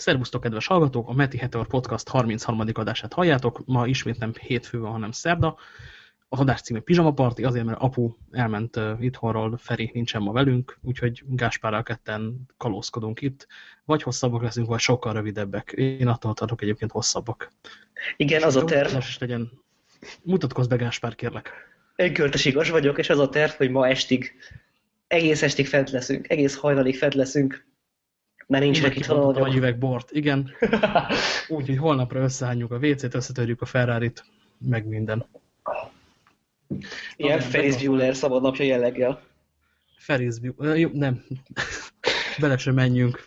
Szervusztok, kedves hallgatók! A Meti Heteor Podcast 33. adását halljátok. Ma ismét nem hétfő van, hanem szerda. A adás címe Pizsama Party, azért, mert apu elment uh, itthonról, Feri nincsen ma velünk, úgyhogy Gáspárral ketten kalózkodunk itt. Vagy hosszabbak leszünk, vagy sokkal rövidebbek. Én attól tartok egyébként hosszabbak. Igen, az a terv. Is legyen. Mutatkozz be, Gáspár, kérlek. Önköltes igaz vagyok, és az a terv, hogy ma estig, egész estig fent leszünk, egész hajnalig fent leszünk, mert nincs neki találva. Egy üveg bort, igen. Úgyhogy holnapra összehányjuk a WC-t, összetörjük a Ferrari-t, meg minden. Ilyen Ferris Bueller szabadnapja jelleggel. Ferris Bueller, nem. Bele sem menjünk.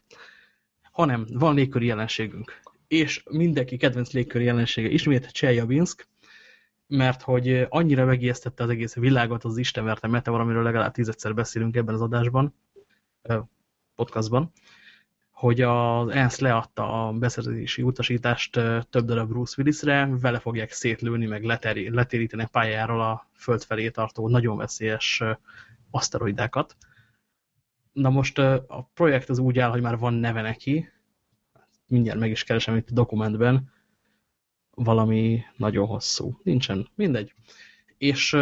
Hanem van légköri jelenségünk. És mindenki kedvenc légköri jelensége ismét Cseljabinsk, mert hogy annyira megijesztette az egész világot az istenverte meteor, amiről legalább tízedszer beszélünk ebben az adásban, podcastban, hogy az ENSZ leadta a beszerzési utasítást több darab Bruce Willisre, vele fogják szétlőni, meg letéríteni pályáról a föld felé tartó nagyon veszélyes aszteroidákat. Na most a projekt az úgy áll, hogy már van neve neki, mindjárt meg is keresem itt a dokumentben, valami nagyon hosszú. Nincsen, mindegy. És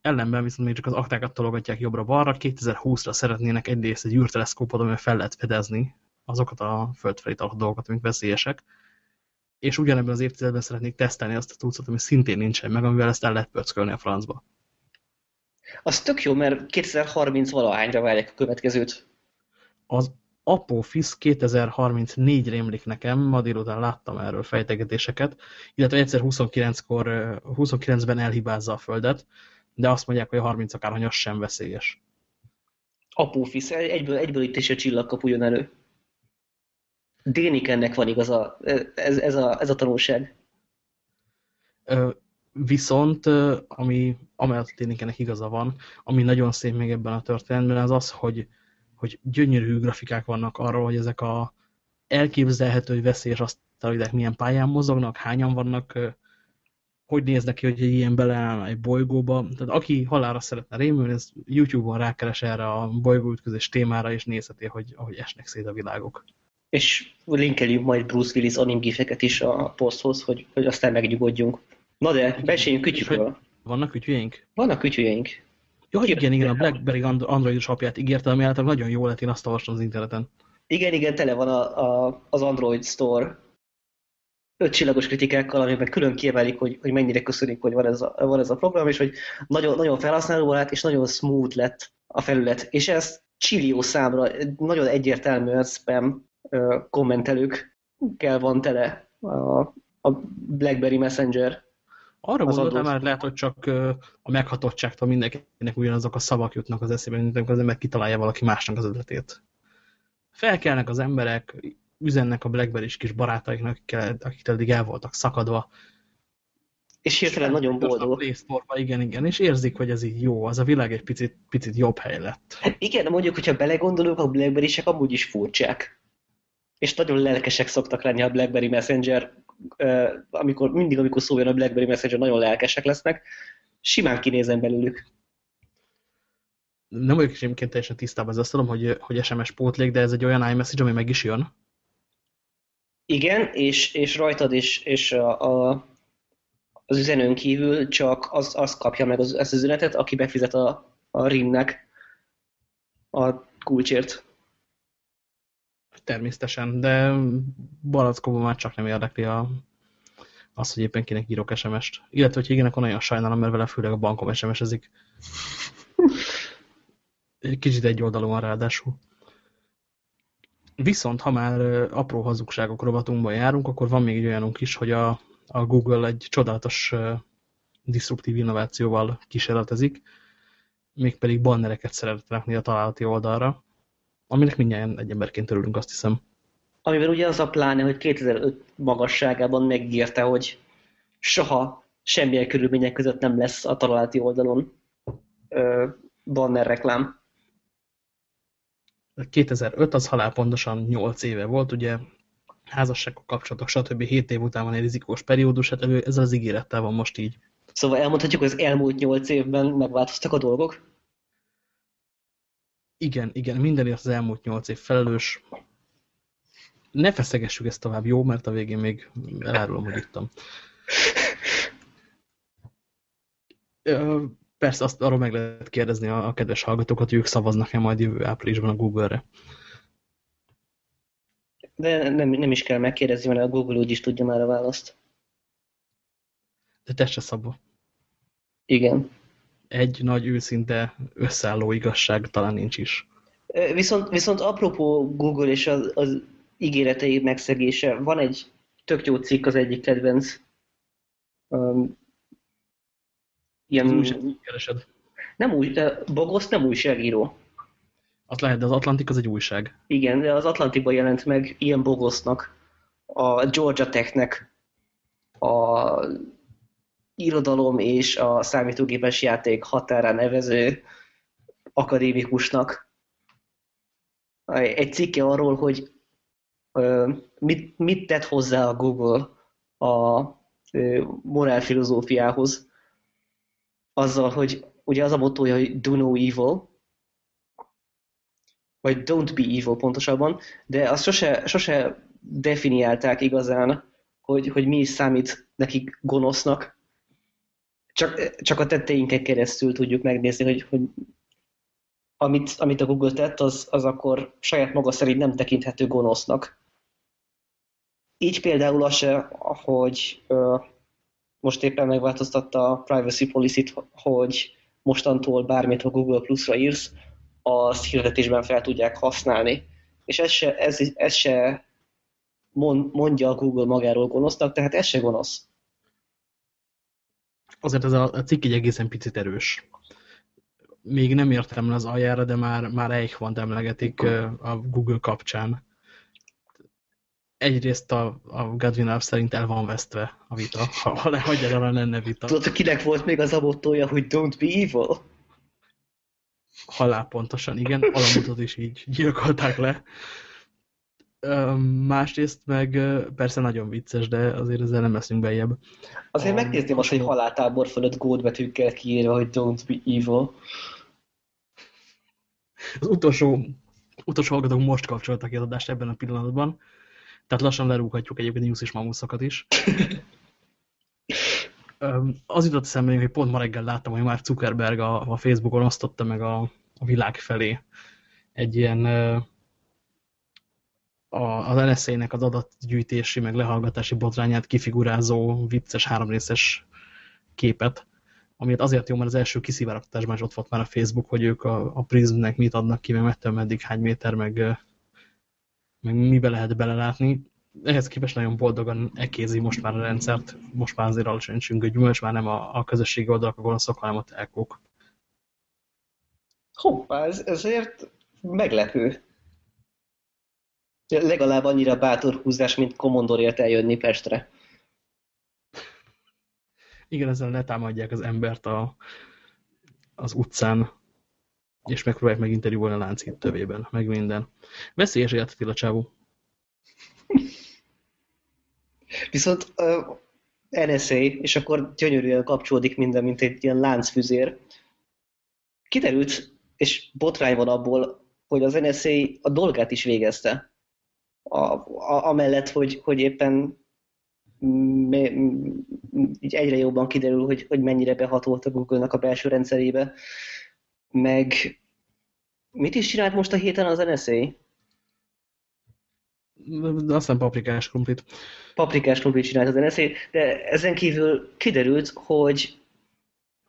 ellenben viszont még csak az aktákat tologatják jobbra-balra. 2020-ra szeretnének egyrészt egy űrteleszkópot, amivel fel lehet fedezni azokat a földfelé tartó dolgokat, amik veszélyesek. És ugyanebben az évtizedben szeretnék tesztelni azt a tudszot, ami szintén nincsen meg, amivel ezt el lehet pöckölni a francba. Az tök jó, mert 2030 valahányra várják a következőt. Az Apophis 2034 rémlik nekem, ma délután láttam erről fejtegetéseket, illetve egyszer 29-kor, 29-ben elhibázza a Földet, de azt mondják, hogy a 30 akárhanyas sem veszélyes. Apophis, egyből, egyből itt is a csillagkapu jön elő. Dénikennek van igaza, ez, ez, a, ez a tanulság. Viszont, ami amellett Dénikennek igaza van, ami nagyon szép még ebben a történetben, az az, hogy, hogy gyönyörű grafikák vannak arról, hogy ezek a elképzelhető, hogy veszélyes asztalidák milyen pályán mozognak, hányan vannak, hogy néznek ki, hogy egy ilyen beleállna egy bolygóba. Tehát aki halára szeretne rémülni, ez YouTube-on rákeres erre a bolygóütközés témára, és nézheti, hogy ahogy esnek szét a világok és linkeljük majd Bruce Willis animgifeket is a poszthoz, hogy, hogy aztán megnyugodjunk. Na de, beszéljünk kütyükről. Vannak kütyüjeink? Vannak kütyüjeink. Jó, hogy igen, igen, a BlackBerry Androidos apját ígérte, ami által nagyon jó lett, én azt olvastam az interneten. Igen, igen, tele van a, a, az Android Store öt csillagos kritikákkal, amiben külön kiemelik, hogy, hogy mennyire köszönik, hogy van ez a, van ez a program, és hogy nagyon, nagyon felhasználóbarát, és nagyon smooth lett a felület. És ez csillió számra nagyon egyértelműen spam kommentelőkkel van tele a, a BlackBerry Messenger. Arra gondoltam már, lehet, hogy csak a meghatottságtól mindenkinek ugyanazok a szavak jutnak az eszébe, mint amikor az ember kitalálja valaki másnak az ötletét. Felkelnek az emberek, üzennek a blackberry kis barátaiknak, akikkel, akik eddig el voltak szakadva. És hirtelen nagyon boldog. Igen, igen, és érzik, hogy ez így jó, az a világ egy picit, picit jobb hely lett. Igen, mondjuk, hogyha belegondolunk, a blackberry amúgy is furcsák és nagyon lelkesek szoktak lenni a BlackBerry Messenger, amikor, mindig, amikor szó a BlackBerry Messenger, nagyon lelkesek lesznek, simán kinézem belőlük. Nem vagyok egyébként teljesen tisztában, az azt tudom, hogy, hogy SMS pótlék, de ez egy olyan iMessage, ami meg is jön. Igen, és, és rajtad is, és a, a, az üzenőn kívül csak az, az kapja meg az, ezt az üzenetet, aki befizet a, a RIM-nek a kulcsért. Természetesen, de Balackóban már csak nem érdekli a, az, hogy éppen kinek írok SMS-t. Illetve, hogy igen, akkor nagyon sajnálom, mert vele főleg a bankom SMS-ezik. Kicsit egy oldalon ráadásul. Viszont, ha már apró hazugságok rovatunkban járunk, akkor van még egy olyanunk is, hogy a, a Google egy csodálatos disruptív innovációval kísérletezik, mégpedig bannereket szeretne rakni a találati oldalra, Aminek mindjárt egy emberként örülünk, azt hiszem. Amiben ugye az a pláne, hogy 2005 magasságában megígérte, hogy soha semmilyen körülmények között nem lesz a találati oldalon ö, banner reklám. 2005 az halál pontosan 8 éve volt, ugye házasságok, kapcsolatok, stb. 7 év után van egy rizikós periódus, hát ezzel az ígérettel van most így. Szóval elmondhatjuk, hogy az elmúlt 8 évben megváltoztak a dolgok? Igen, igen, mindenért az elmúlt nyolc év felelős. Ne feszegessük ezt tovább, jó? Mert a végén még elárulom, hogy ittam. Persze azt arról meg lehet kérdezni a, a kedves hallgatókat, hogy ők szavaznak-e majd jövő áprilisban a Google-re. De nem, nem is kell megkérdezni, mert a Google úgyis tudja már a választ. De te se szabva. Igen. Egy nagy őszinte összeálló igazság talán nincs is. Viszont, viszont apropó Google és az, az ígéretei megszegése, van egy tök jó cikk az egyik kedvenc um, ilyen... keresed. Nem új, Bogosz nem újságíró. Az lehet, de az Atlantik az egy újság. Igen, de az Atlantikban jelent meg ilyen Bogosznak, a Georgia Technek, a irodalom és a számítógépes játék határán nevező akadémikusnak egy cikke arról, hogy mit, mit tett hozzá a Google a morálfilozófiához, azzal, hogy ugye az a motója, hogy do no evil, vagy don't be evil pontosabban, de azt sose, sose definiálták igazán, hogy, hogy mi is számít nekik gonosznak. Csak, csak a tetteinken keresztül tudjuk megnézni, hogy, hogy amit, amit a Google tett, az, az akkor saját maga szerint nem tekinthető gonosznak. Így például az se, hogy most éppen megváltoztatta a privacy policy-t, hogy mostantól bármit a Google Plus-ra írsz, azt hirdetésben fel tudják használni. És ez se, ez, ez se mondja a Google magáról gonosznak, tehát ez se gonosz. Azért ez a, a cikk egy egészen picit erős. Még nem értem le az aljára, de már, már Eichwand emlegetik a Google kapcsán egyrészt a, a Godwin szerint el van vesztve a vita, ha, ha lehagyja el lenne vita. Tudod, kinek volt még az a mottoja, hogy don't be evil? Halál pontosan, igen. Alamutot is így gyilkolták le. Másrészt meg persze nagyon vicces, de azért ezzel nem leszünk bejebb. Azért um, megnézném azt, hogy haláltábor fölött gódbetűkkel kiírva, hogy don't be evil. Az utolsó, utolsó hallgatók most kapcsoltak ki az adást ebben a pillanatban. Tehát lassan lerúghatjuk egyébként News és Mamuszokat is. az jutott eszembe, hogy pont ma reggel láttam, hogy már Zuckerberg a, a Facebookon osztotta meg a, a világ felé egy ilyen a, az NSZ-nek az adatgyűjtési, meg lehallgatási botrányát kifigurázó vicces háromrészes képet, amit azért jó, mert az első kiszivárogtatásban is ott volt már a Facebook, hogy ők a, a Prismnek mit adnak ki, meg mettől meddig hány méter, meg meg mibe lehet belelátni. Ehhez képest nagyon boldogan ekézi most már a rendszert, most már azért alacsony csüngő gyümölcs, már nem a, a közösségi oldalak a gonoszok, hanem ott elkók. Hoppá, ez, ezért meglepő. Legalább annyira bátor húzás, mint Commodore-ért eljönni Pestre. Igen, ezzel letámadják az embert a, az utcán, és megpróbálják meg interjúolni a láncít tövében, meg minden. Veszélyes életetil a csávó. Viszont uh, NSA, és akkor gyönyörűen kapcsolódik minden, mint egy ilyen láncfüzér. Kiderült, és botrány van abból, hogy az NSA a dolgát is végezte. A, a, amellett, hogy, hogy éppen így egyre jobban kiderül, hogy, hogy mennyire behatolt a Google-nak a belső rendszerébe meg mit is csinált most a héten az NSA? Aztán paprikás krumplit. Paprikás krumplit csinált az NSA, de ezen kívül kiderült, hogy...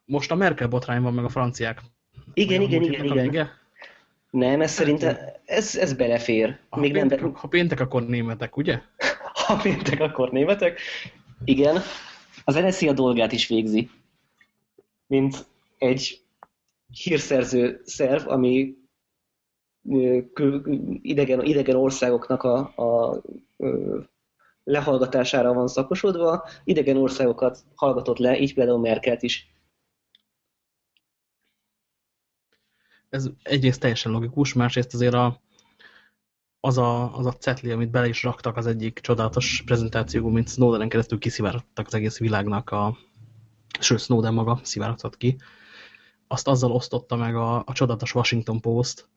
Most a Merkel botrány van meg a franciák. Igen, igen, igen, igen. Vége? Nem, ez szerintem, ez, ez belefér. Ha, Még péntek, nem be... ha péntek, akkor németek, ugye? ha péntek, akkor németek. Igen. Az NSA a dolgát is végzi. Mint egy hírszerző szerv, ami idegen, idegen országoknak a, a lehallgatására van szakosodva, idegen országokat hallgatott le, így például Merkelt is. Ez egyrészt teljesen logikus, másrészt azért a, az, a, az a cetli, amit bele is raktak az egyik csodálatos prezentációban, mint Snowdenen keresztül kiszivárogtak az egész világnak a, sőt Snowden maga szivárogtat ki, azt azzal osztotta meg a, a csodatos Washington Post,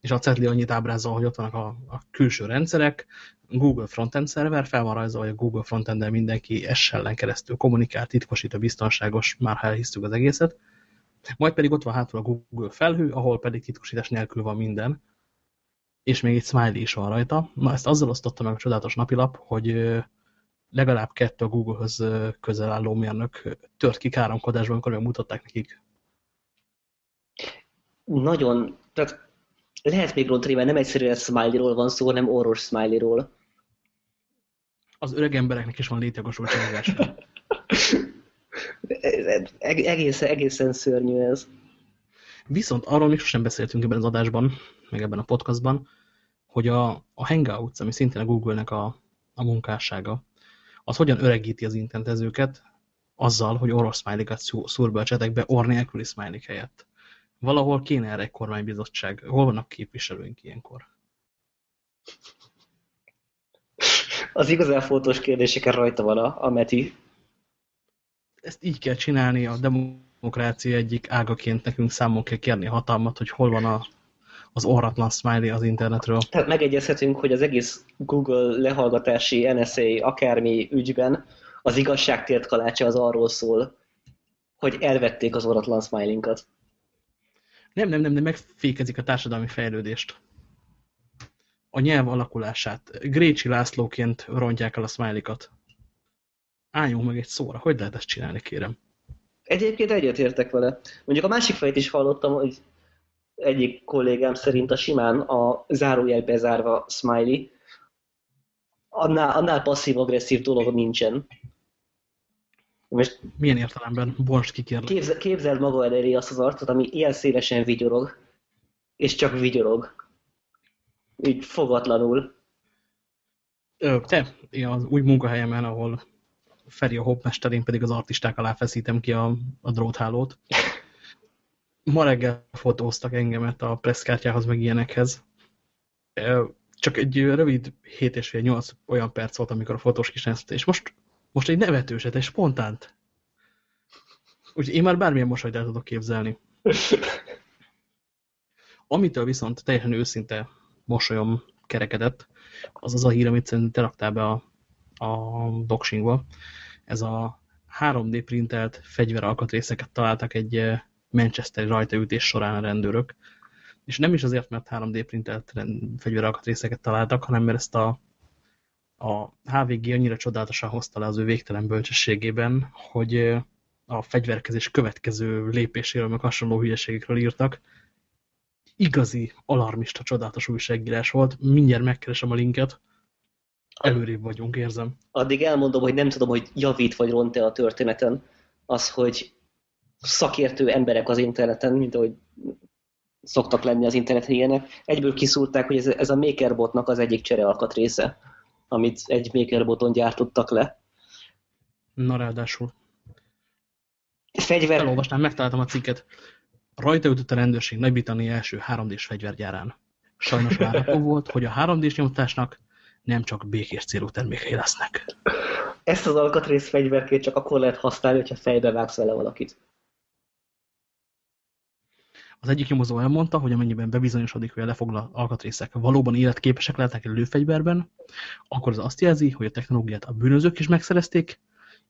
és a Cetli annyit ábrázol, hogy ott vannak a, a külső rendszerek, Google frontend szerver, fel van rajzolva, hogy a Google frontend mindenki S ellen keresztül kommunikál, titkosít a biztonságos, már ha elhisztük az egészet. Majd pedig ott van hátul a Google felhő, ahol pedig titkosítás nélkül van minden, és még egy smiley is van rajta. Na, ezt azzal osztotta meg a csodálatos napilap, hogy legalább kettő a Google-höz közel álló mérnök tört ki káromkodásban, amikor megmutatták nekik. Nagyon, tehát lehet még rontani, mert nem egyszerűen smiley-ról van szó, hanem orros smiley-ról. Az öreg embereknek is van létjogosultságás. egészen, egészen szörnyű ez. Viszont arról még sosem beszéltünk ebben az adásban, meg ebben a podcastban, hogy a, a Hangouts, ami szintén a Google-nek a, a munkássága, az hogyan öregíti az internetezőket azzal, hogy orosz smiley-kat szúr be a csetekbe or nélküli smiley helyett. Valahol kéne erre egy kormánybizottság. Hol vannak képviselőink ilyenkor? Az igazán fotós kérdéseken rajta van a, a Meti. Ezt így kell csinálni, a demokrácia egyik ágaként nekünk számon kell kérni hatalmat, hogy hol van a, az orratlan smiley az internetről. Tehát megegyezhetünk, hogy az egész Google lehallgatási NSA akármi ügyben az igazságtért kalácsa az arról szól, hogy elvették az orratlan smilinkat. Nem, nem, nem, nem, megfékezik a társadalmi fejlődést. A nyelv alakulását. Grécsi Lászlóként rontják el a smiley-kat. Álljunk meg egy szóra. Hogy lehet ezt csinálni, kérem? Egyébként egyetértek vele. Mondjuk a másik fejt is hallottam, hogy egyik kollégám szerint a simán a zárójel bezárva smiley, annál, annál passzív-agresszív dolog nincsen. Most Milyen értelemben? Bonst ki kérlek. Képzel, képzeld maga elé azt az arcot, ami ilyen szélesen vigyorog, és csak vigyorog. Így fogatlanul. Ö, te, én az új munkahelyemen, ahol Feri a hopmester, én pedig az artisták alá feszítem ki a, a dróthálót. Ma reggel fotóztak engemet a presszkártyához, meg ilyenekhez. Csak egy rövid 7 és fél 8 olyan perc volt, amikor a fotós kis és most most egy nevetőset, egy spontánt. Úgyhogy én már bármilyen mosolyt el tudok képzelni. Amitől viszont teljesen őszinte mosolyom kerekedett, az az a hír, amit szerintem te raktál be a, a doxingba. Ez a 3D printelt fegyveralkatrészeket találtak egy eh, Manchesteri rajtaütés során a rendőrök. És nem is azért, mert 3D printelt fegyveralkatrészeket találtak, hanem mert ezt a a HVG annyira csodálatosan hozta le az ő végtelen bölcsességében, hogy a fegyverkezés következő lépéséről, meg hasonló hülyeségekről írtak. Igazi, alarmista, csodálatos újságírás volt. Mindjárt megkeresem a linket. Előrébb vagyunk, érzem. Addig elmondom, hogy nem tudom, hogy javít vagy ront-e a történeten. Az, hogy szakértő emberek az interneten, mint ahogy szoktak lenni az interneten ilyenek, egyből kiszúrták, hogy ez, ez a MakerBotnak az egyik cserealkatrésze amit egy MakerBoton gyártottak le. Na ráadásul. Fegyver... Elolvasnám, megtaláltam a cikket. Rajta ütött a rendőrség Nagy-Britannia első 3D-s fegyvergyárán. Sajnos várható volt, hogy a 3D-s nyomtatásnak nem csak békés célú termékei lesznek. Ezt az alkatrész fegyverkét csak akkor lehet használni, hogyha fejbe vágsz vele valakit. Az egyik nyomozó elmondta, hogy amennyiben bebizonyosodik, hogy a lefoglalt alkatrészek valóban életképesek lehetnek egy lőfegyverben, akkor az azt jelzi, hogy a technológiát a bűnözők is megszerezték,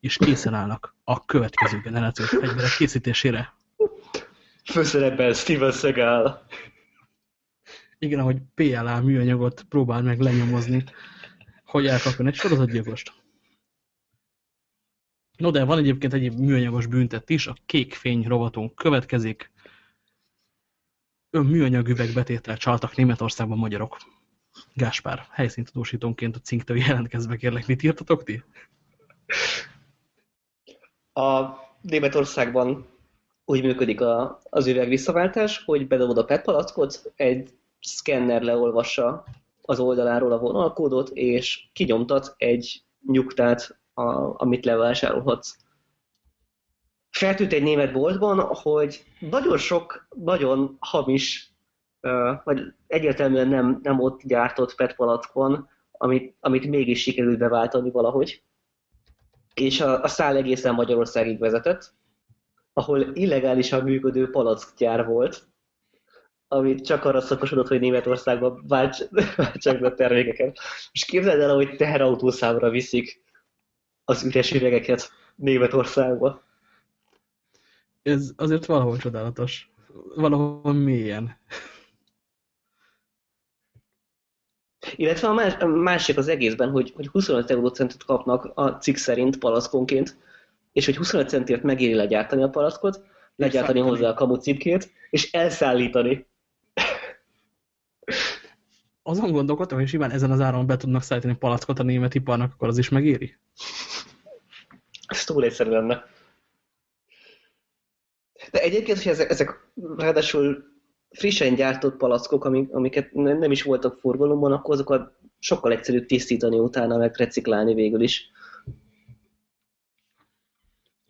és készen állnak a következő generációs fegyverek készítésére. Főszerepben Steven Seagal. Igen, ahogy PLA műanyagot próbál meg lenyomozni, hogy elkapjon egy sorozatgyilkost. No, de van egyébként egy műanyagos büntet is, a kék fény rovatunk következik műanyag üvegbetétel csaltak Németországban magyarok. Gáspár, helyszíntudósítónként a cinktől jelentkezve kérlek, mit írtatok ti? A Németországban úgy működik a, az üveg visszaváltás, hogy bedobod a PET palackot, egy szkenner leolvassa az oldaláról a vonalkódot, és kinyomtat egy nyugtát, a, amit levásárolhatsz feltűnt egy német boltban, hogy nagyon sok, nagyon hamis, vagy egyértelműen nem, nem ott gyártott PET palackon, amit, amit mégis sikerült beváltani valahogy. És a, a szál egészen Magyarországig vezetett, ahol illegálisan működő palackgyár volt, ami csak arra szakosodott, hogy Németországban váltsak be termékeket. És képzeld el, hogy teherautószámra viszik az üres üvegeket Németországba. Ez azért valahol csodálatos. Valahol mélyen. Illetve a, más, a másik az egészben, hogy, hogy 25 eurócentet kapnak a cikk szerint palackonként, és hogy 25 centért megéri legyártani a palackot, legyártani hozzá a kamucipkét, és elszállítani. Azon gondolkodtam, hogy simán ezen az áron be tudnak szállítani palackot a német iparnak, akkor az is megéri? Ez túl egyszerű lenne. De egyébként, hogy ezek, ezek ráadásul frissen gyártott palackok, amik, amiket nem is voltak forgalomban, akkor azokat sokkal egyszerűbb tisztítani utána, meg reciklálni végül is.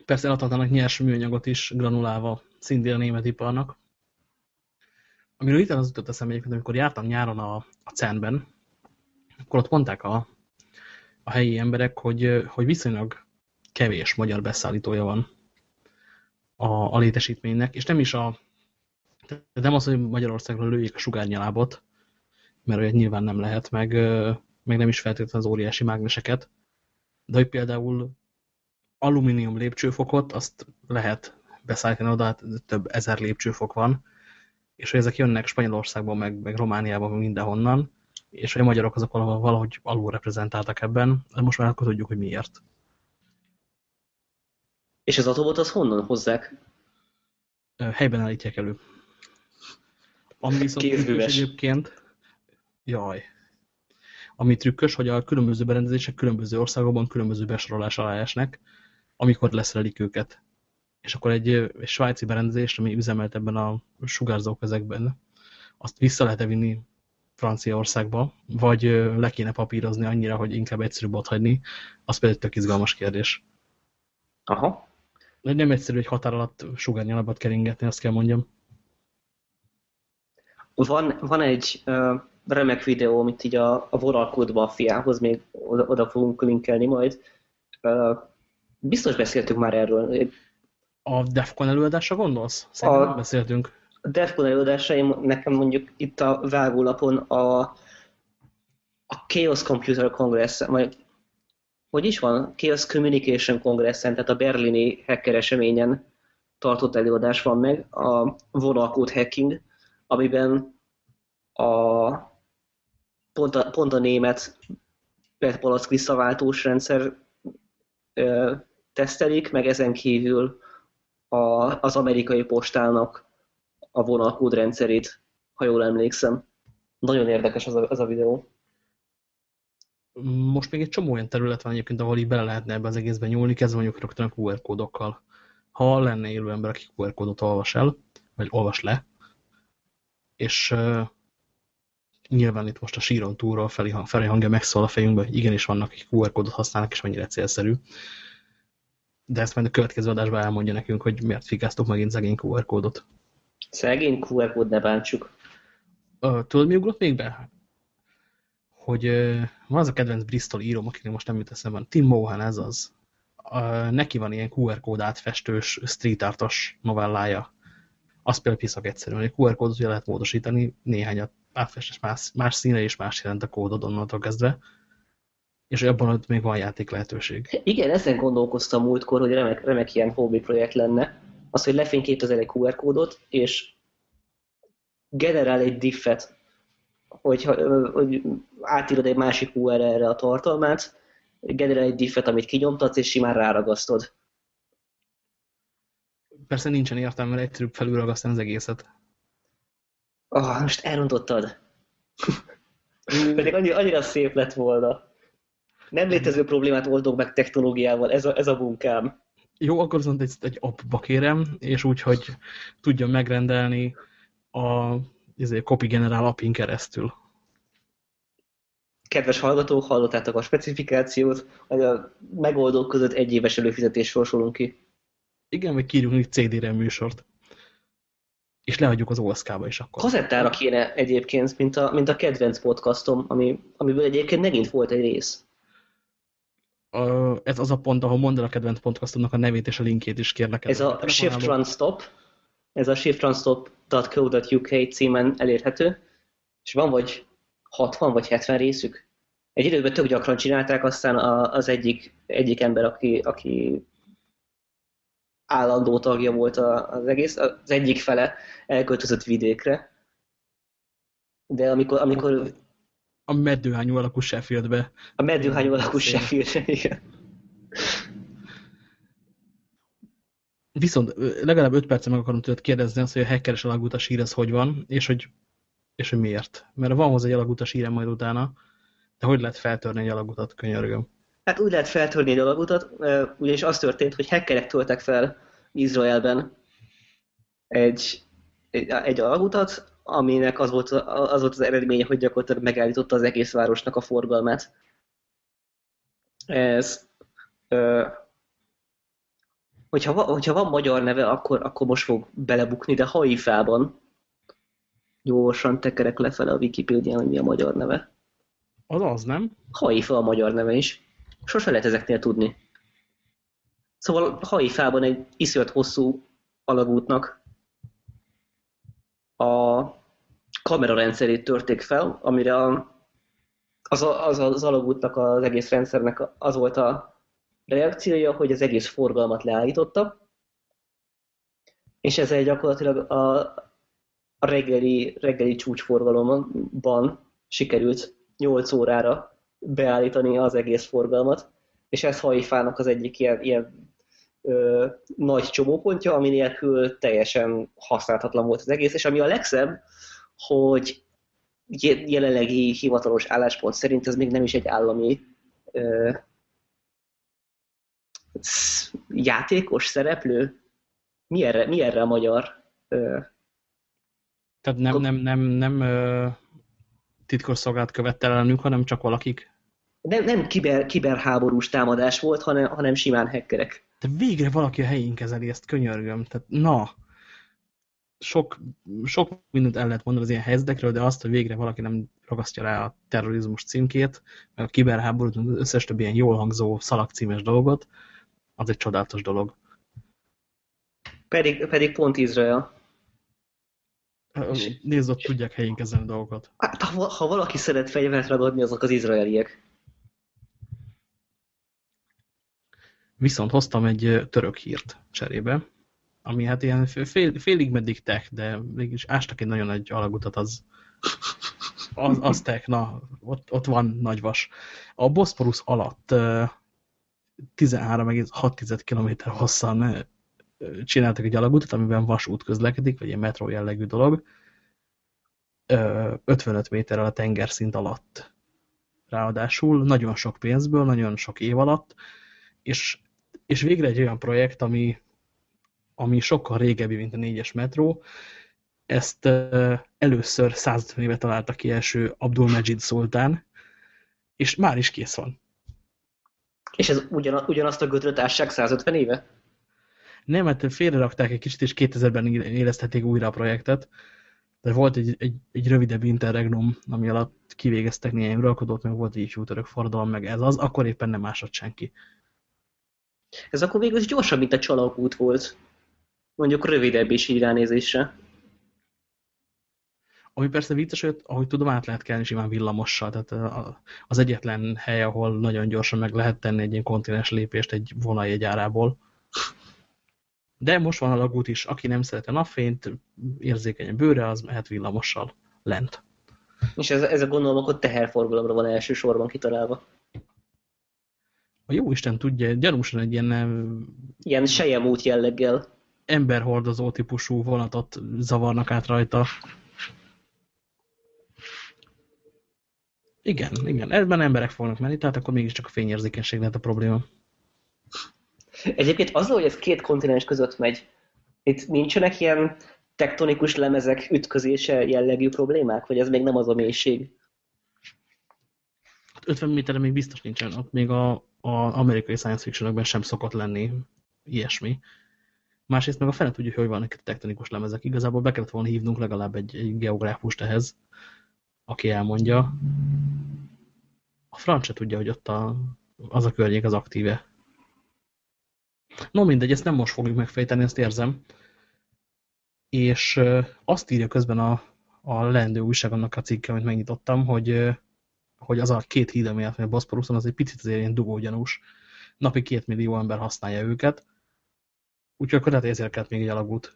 Persze eladhatnának nyers műanyagot is granulálva szintén a német iparnak. Amiről itt az jutott eszembe egyébként, amikor jártam nyáron a, a CEN-ben, akkor ott mondták a, a helyi emberek, hogy, hogy viszonylag kevés magyar beszállítója van a, a létesítménynek, és nem is a nem az, hogy Magyarországról lőjék a sugárnyalábot, mert olyat nyilván nem lehet, meg, meg nem is feltétlenül az óriási mágneseket, de hogy például alumínium lépcsőfokot, azt lehet beszállítani oda, hát több ezer lépcsőfok van, és hogy ezek jönnek Spanyolországban, meg, meg Romániában, meg mindenhonnan, és hogy a magyarok azok valahogy alul reprezentáltak ebben, most már akkor tudjuk, hogy miért. És az atomot az honnan hozzák? Helyben állítják elő. Ami viszont trükkös egyébként, jaj, ami trükkös, hogy a különböző berendezések különböző országokban különböző besorolás alá esnek, amikor leszerelik őket. És akkor egy, egy svájci berendezést, ami üzemelt ebben a sugárzó közegben, azt vissza lehet -e vinni Franciaországba, vagy le kéne papírozni annyira, hogy inkább egyszerűbb ott hagyni, az például tök izgalmas kérdés. Aha. De nem egyszerű, hogy határ alatt sugárnyalabat keringetni, azt kell mondjam. Van, van egy uh, remek videó, amit így a, a vonalkódba a fiához még oda, oda fogunk linkelni majd. Uh, biztos beszéltünk már erről. A Defcon előadásra gondolsz? Szerintem a, beszéltünk. A Defcon előadásaim nekem mondjuk itt a vágólapon a, a Chaos Computer Congress, vagy hogy is van? Chaos Communication Congressen, tehát a berlini hacker eseményen tartott előadás van meg, a vonalkód hacking, amiben a, pont, a, pont a német petpalack visszaváltós rendszer ö, tesztelik, meg ezen kívül a, az amerikai postának a vonalkód rendszerét, ha jól emlékszem. Nagyon érdekes az a, az a videó. Most még egy csomó olyan terület van egyébként, ahol így bele lehetne ebbe az egészben nyúlni, kezdve mondjuk rögtön a QR kódokkal. Ha lenne élő ember, aki QR kódot olvas el, vagy olvas le, és uh, nyilván itt most a síron túlról felé, felé hangja megszól a fejünkbe, hogy igenis vannak, akik QR kódot használnak, és mennyire célszerű. De ezt majd a következő adásban elmondja nekünk, hogy miért fikáztok megint szegény QR kódot. Szegény QR kód ne bántsuk. Uh, tudod, mi ugrott még be? Hogy uh, van az a kedvenc Bristol íróm, akinek most nem jut eszembe, Tim Mohan ez az. Uh, neki van ilyen QR kód átfestős, street artos novellája az például piszak egyszerű, hogy QR kódot ugye lehet módosítani, néhányat átfestes más, más színe és más jelent a kódod onnantól kezdve, és abban ott még van játék lehetőség. Igen, ezen gondolkoztam múltkor, hogy remek, remek ilyen hobby projekt lenne, az, hogy lefényképezel egy QR kódot, és generál egy diffet, hogyha, hogy átírod egy másik URL-re a tartalmát, generál egy diffet, amit kinyomtatsz, és simán ráragasztod persze nincsen értelme, mert egyszerűbb felülragasztani az egészet. Oh, most elrontottad. Pedig annyira, annyira szép lett volna. Nem létező problémát oldok meg technológiával, ez a, ez a munkám. Jó, akkor viszont egy, egy appba kérem, és úgy, hogy tudjam megrendelni a izé, copy generál appin keresztül. Kedves hallgatók, hallottátok a specifikációt, hogy a megoldók között egy éves előfizetés sorsolunk ki. Igen, vagy kírjunk egy CD-re műsort. És leadjuk az OSK-ba is akkor. Kazettára kéne egyébként, mint a, mint a kedvenc podcastom, ami, amiből egyébként megint volt egy rész. Ez az a pont, ahol mondd el a kedvenc podcastomnak a nevét és a linkjét is kérlek. Ez a Shift Run Stop. ez a shiftranstop.co.uk címen elérhető, és van vagy 60 vagy 70 részük. Egy időben tök gyakran csinálták, aztán az egyik, egyik ember, aki, aki állandó tagja volt az egész, az egyik fele elköltözött vidékre. De amikor... amikor a meddőhányú alakú Sheffieldbe. A meddőhányú alakú Sheffieldbe, igen. Viszont legalább 5 percen meg akarom tőled kérdezni azt, hogy a hackeres alagutas hír ez hogy van, és hogy, és hogy miért. Mert van hozzá egy alagutas hírem majd utána, de hogy lehet feltörni egy alagutat, könyörgöm? Hát úgy lehet feltörni egy alagutat, ugyanis az történt, hogy hackerek töltek fel Izraelben egy, egy, egy alagutat, aminek az volt, az volt az eredménye, hogy gyakorlatilag megállította az egész városnak a forgalmát. Ez, ö, hogyha, hogyha van magyar neve, akkor, akkor most fog belebukni, de Haifában gyorsan tekerek lefele a Wikipédián, hogy mi a magyar neve. Az az, nem? Haifa a magyar neve is. Sose lehet ezeknél tudni. Szóval Haifában egy iszonyat hosszú alagútnak a kamerarendszerét törték fel, amire az, az, az alagútnak az egész rendszernek az volt a reakciója, hogy az egész forgalmat leállította, és ezzel gyakorlatilag a, a reggeli, reggeli csúcsforgalomban sikerült 8 órára beállítani az egész forgalmat, és ez Haifának az egyik ilyen, ilyen ö, nagy csomópontja, ami nélkül teljesen használhatatlan volt az egész, és ami a legszebb, hogy jelenlegi hivatalos álláspont szerint ez még nem is egy állami ö, játékos, szereplő. Mi erre, mi erre a magyar? Ö, Tehát nem, nem, nem, nem ö, titkosszolgált követte ellenünk, hanem csak valakik? Nem, nem kiber, kiberháborús támadás volt, hanem, hanem simán hackerek. De végre valaki a helyén kezeli ezt, könyörgöm. Tehát na, sok, sok mindent el lehet mondani az ilyen helyzetekről, de azt, hogy végre valaki nem ragasztja rá a terrorizmus címkét, meg a kiberháborút, az összes több ilyen jól hangzó szalagcímes dolgot, az egy csodálatos dolog. Pedig, pedig pont Izrael. Nézd, ott tudják helyén kezelni dolgokat. Hát, ha, ha valaki szeret fegyvert ragadni, azok az izraeliek. Viszont hoztam egy török hírt cserébe, ami hát ilyen fél, félig meddig tech, de mégis ástak egy nagyon nagy alagutat, az, az, az tech, na, ott, ott van nagy vas. A Bosporus alatt 13,6 km hosszan csináltak egy alagutat, amiben vasút közlekedik, vagy egy metró jellegű dolog, 55 méterrel a tengerszint alatt. Ráadásul nagyon sok pénzből, nagyon sok év alatt, és, és végre egy olyan projekt, ami, ami sokkal régebbi, mint a négyes metró. Ezt először 150 éve találta ki első Abdul Majid szultán, és már is kész van. És ez ugyan, ugyanazt a götröt ássák 150 éve? Nem, mert félrerakták egy kicsit, és 2000-ben élesztették újra a projektet. De volt egy, egy, egy rövidebb interregnum, ami alatt kivégeztek néhány uralkodót, meg volt egy ifjú török forradalom, meg ez az, akkor éppen nem másod senki. Ez akkor végül is gyorsabb, mint a csalókút volt. Mondjuk rövidebb is így ránézésre. Ami persze vicces, hogy ahogy tudom, át lehet kelni simán villamossal. Tehát az egyetlen hely, ahol nagyon gyorsan meg lehet tenni egy ilyen kontinens lépést egy vonaljegy De most van a lagút is, aki nem szeret a napfényt, érzékeny a bőre, az mehet villamossal lent. És ez, ez a gondolom akkor teherforgalomra van elsősorban kitalálva. A jó Isten tudja, gyanúsan egy ilyen... Ilyen sejemút jelleggel. Emberhordozó típusú vonatot zavarnak át rajta. Igen, igen. Ebben emberek fognak menni, tehát akkor mégiscsak a fényérzékenység lehet a probléma. Egyébként az, hogy ez két kontinens között megy, itt nincsenek ilyen tektonikus lemezek ütközése jellegű problémák, vagy ez még nem az a mélység? 50 méterre még biztos nincsen, ott még a, a amerikai science fiction sem szokott lenni ilyesmi. Másrészt meg a fene tudja, hogy vannak tektonikus lemezek. Igazából be kellett volna hívnunk legalább egy, egy geográfust ehhez, aki elmondja. A franc se tudja, hogy ott a, az a környék az aktíve. No mindegy, ezt nem most fogjuk megfejteni, ezt érzem. és azt írja közben a, a leendő újságomnak a cikke, amit megnyitottam, hogy, hogy az a két híd, ami a Boszporuszon, az egy picit azért ilyen dugógyanús. Napi két millió ember használja őket, úgyhogy akkor lehet ezért kellett még egy alagút.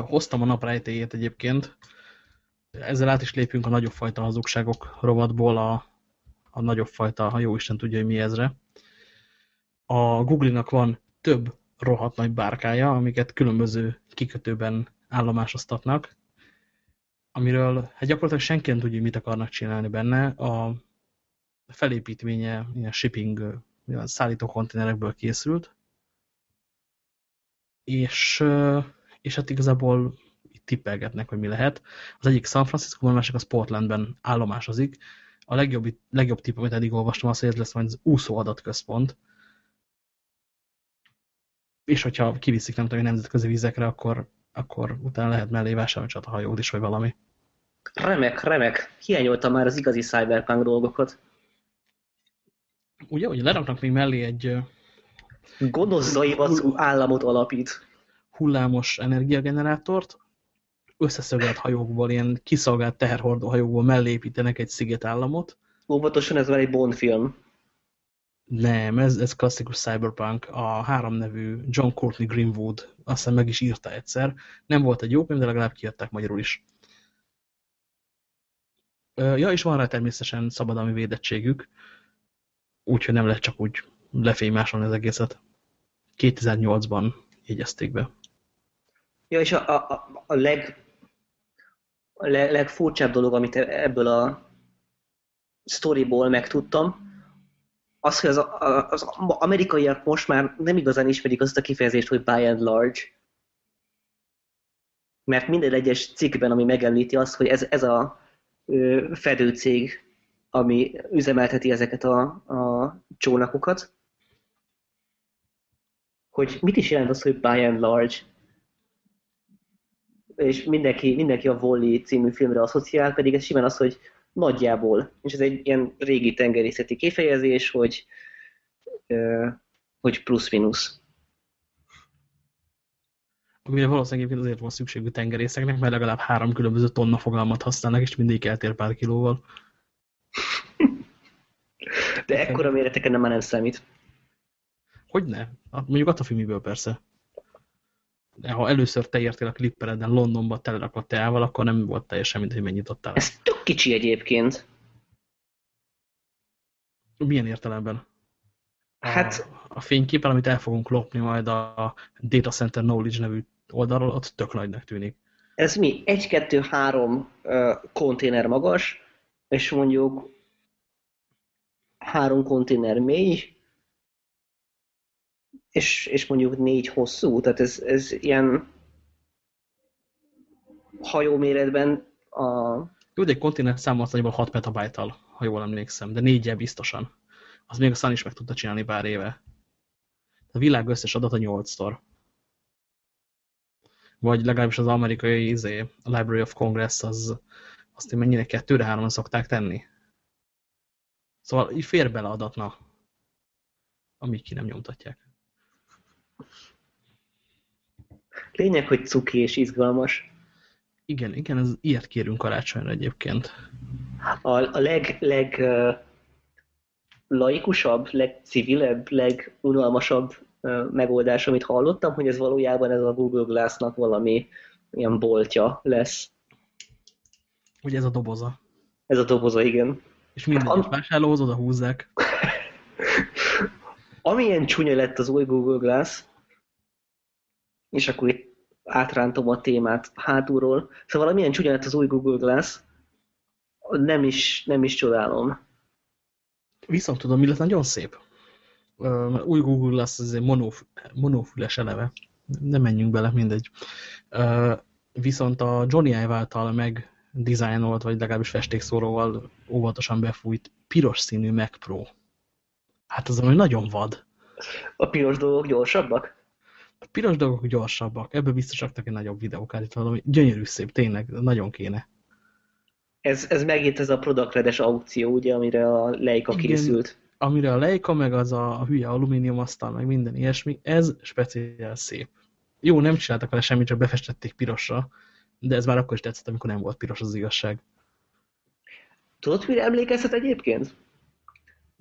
Hoztam a nap rejtéjét egyébként, ezzel át is lépünk a nagyobb fajta hazugságok rovatból a, a nagyobb fajta, ha jó Isten tudja, hogy mi ezre. A Google-nak van több rohadt nagy bárkája, amiket különböző kikötőben állomásoztatnak, amiről hát gyakorlatilag senki nem tudja, mit akarnak csinálni benne. A felépítménye ilyen shipping, ilyen szállító konténerekből készült, és, és hát igazából tippelgetnek, hogy mi lehet. Az egyik San Francisco, a másik az Portlandben állomásozik. A legjobb, legjobb tipp, amit eddig olvastam, az, hogy ez lesz majd az úszó adatközpont. És hogyha kiviszik, nem tudom, nemzetközi vizekre, akkor, akkor utána lehet mellé vásárolni hajót is, vagy valami. Remek, remek. Hiányoltam már az igazi cyberpunk dolgokat. Ugye, hogy leraknak még mellé egy... Gonosz államot alapít. Hullámos energiagenerátort, összeszögelt hajókból, ilyen kiszolgált teherhordó hajókból mellé építenek egy szigetállamot. Óvatosan ez már egy Bond film. Nem, ez, ez klasszikus cyberpunk. A három nevű John Courtney Greenwood azt hiszem meg is írta egyszer. Nem volt egy jó könyv, de legalább kiadták magyarul is. Ja, és van rá természetesen szabadalmi védettségük, úgyhogy nem lehet csak úgy lefémásolni az egészet. 2008-ban jegyezték be. Ja, és a, a, a leg a legfurcsább dolog, amit ebből a storyból megtudtam, az, hogy az, az amerikaiak most már nem igazán ismerik azt a kifejezést, hogy by and large. Mert minden egyes cikkben, ami megemlíti azt, hogy ez, ez a fedőcég, ami üzemelteti ezeket a, a csónakokat, hogy mit is jelent az, hogy by and large és mindenki, mindenki a Volley című filmre asszociál, pedig ez simán az, hogy nagyjából, és ez egy ilyen régi tengerészeti kifejezés, hogy, hogy plusz-minusz. Amire valószínűleg azért van szükségű tengerészeknek, mert legalább három különböző tonna fogalmat használnak, és mindig eltér pár kilóval. De ekkora méreteken nem már nem számít. Hogyne? Mondjuk attól filmiből persze ha először te értél a klippereden Londonba telerakott teával, akkor nem volt teljesen mint, hogy mennyit adtál. Ez tök kicsi egyébként. Milyen értelemben? A, hát... A fényképen, amit el fogunk lopni majd a Data Center Knowledge nevű oldalról, ott tök nagynak tűnik. Ez mi? Egy, kettő, három uh, konténer magas, és mondjuk három konténer mély, és, és mondjuk négy hosszú, tehát ez, ez ilyen hajóméretben a... Jó, de egy kontinent számolt nagyjából 6 metabájtal, ha jól emlékszem, de négyel biztosan. Az még a Sun is meg tudta csinálni pár éve. A világ összes adata 8-szor. Vagy legalábbis az amerikai izé, a Library of Congress, az azt én mennyire kettőre háromra szokták tenni. Szóval így fér bele adatna, amíg ki nem nyomtatják. Lényeg, hogy cuki és izgalmas. Igen, igen, ez ilyet kérünk karácsonyra egyébként. A, a leg, leg uh, laikusabb, legcivilebb, legunalmasabb uh, megoldás, amit hallottam, hogy ez valójában ez a Google Glass-nak valami ilyen boltja lesz. Ugye ez a doboza. Ez a doboza, igen. És minden hát, vásárlóhoz oda húzzák. Amilyen csúnya lett az új Google Glass, és akkor itt átrántom a témát hátulról. Szóval amilyen csúnya lett az új Google Glass, nem is, nem is csodálom. Viszont tudom, mi lett nagyon szép. Uh, új Google Glass az egy monof monófüles eleve. Nem menjünk bele, mindegy. Uh, viszont a Johnny Ive által meg dizájnolt, vagy legalábbis festékszóróval óvatosan befújt piros színű Mac Pro. Hát az ami nagyon vad. A piros dolgok gyorsabbak? A piros dolgok gyorsabbak. Ebből biztos egy nagyobb videókát, valami gyönyörű szép, tényleg, nagyon kéne. Ez, ez megint ez a product aukció, ugye, amire a Leica Igen, készült. Amire a Leica, meg az a, a hülye alumínium asztal, meg minden ilyesmi, ez speciál szép. Jó, nem csináltak vele semmit, csak befestették pirosra, de ez már akkor is tetszett, amikor nem volt piros az igazság. Tudod, mire emlékezhet egyébként?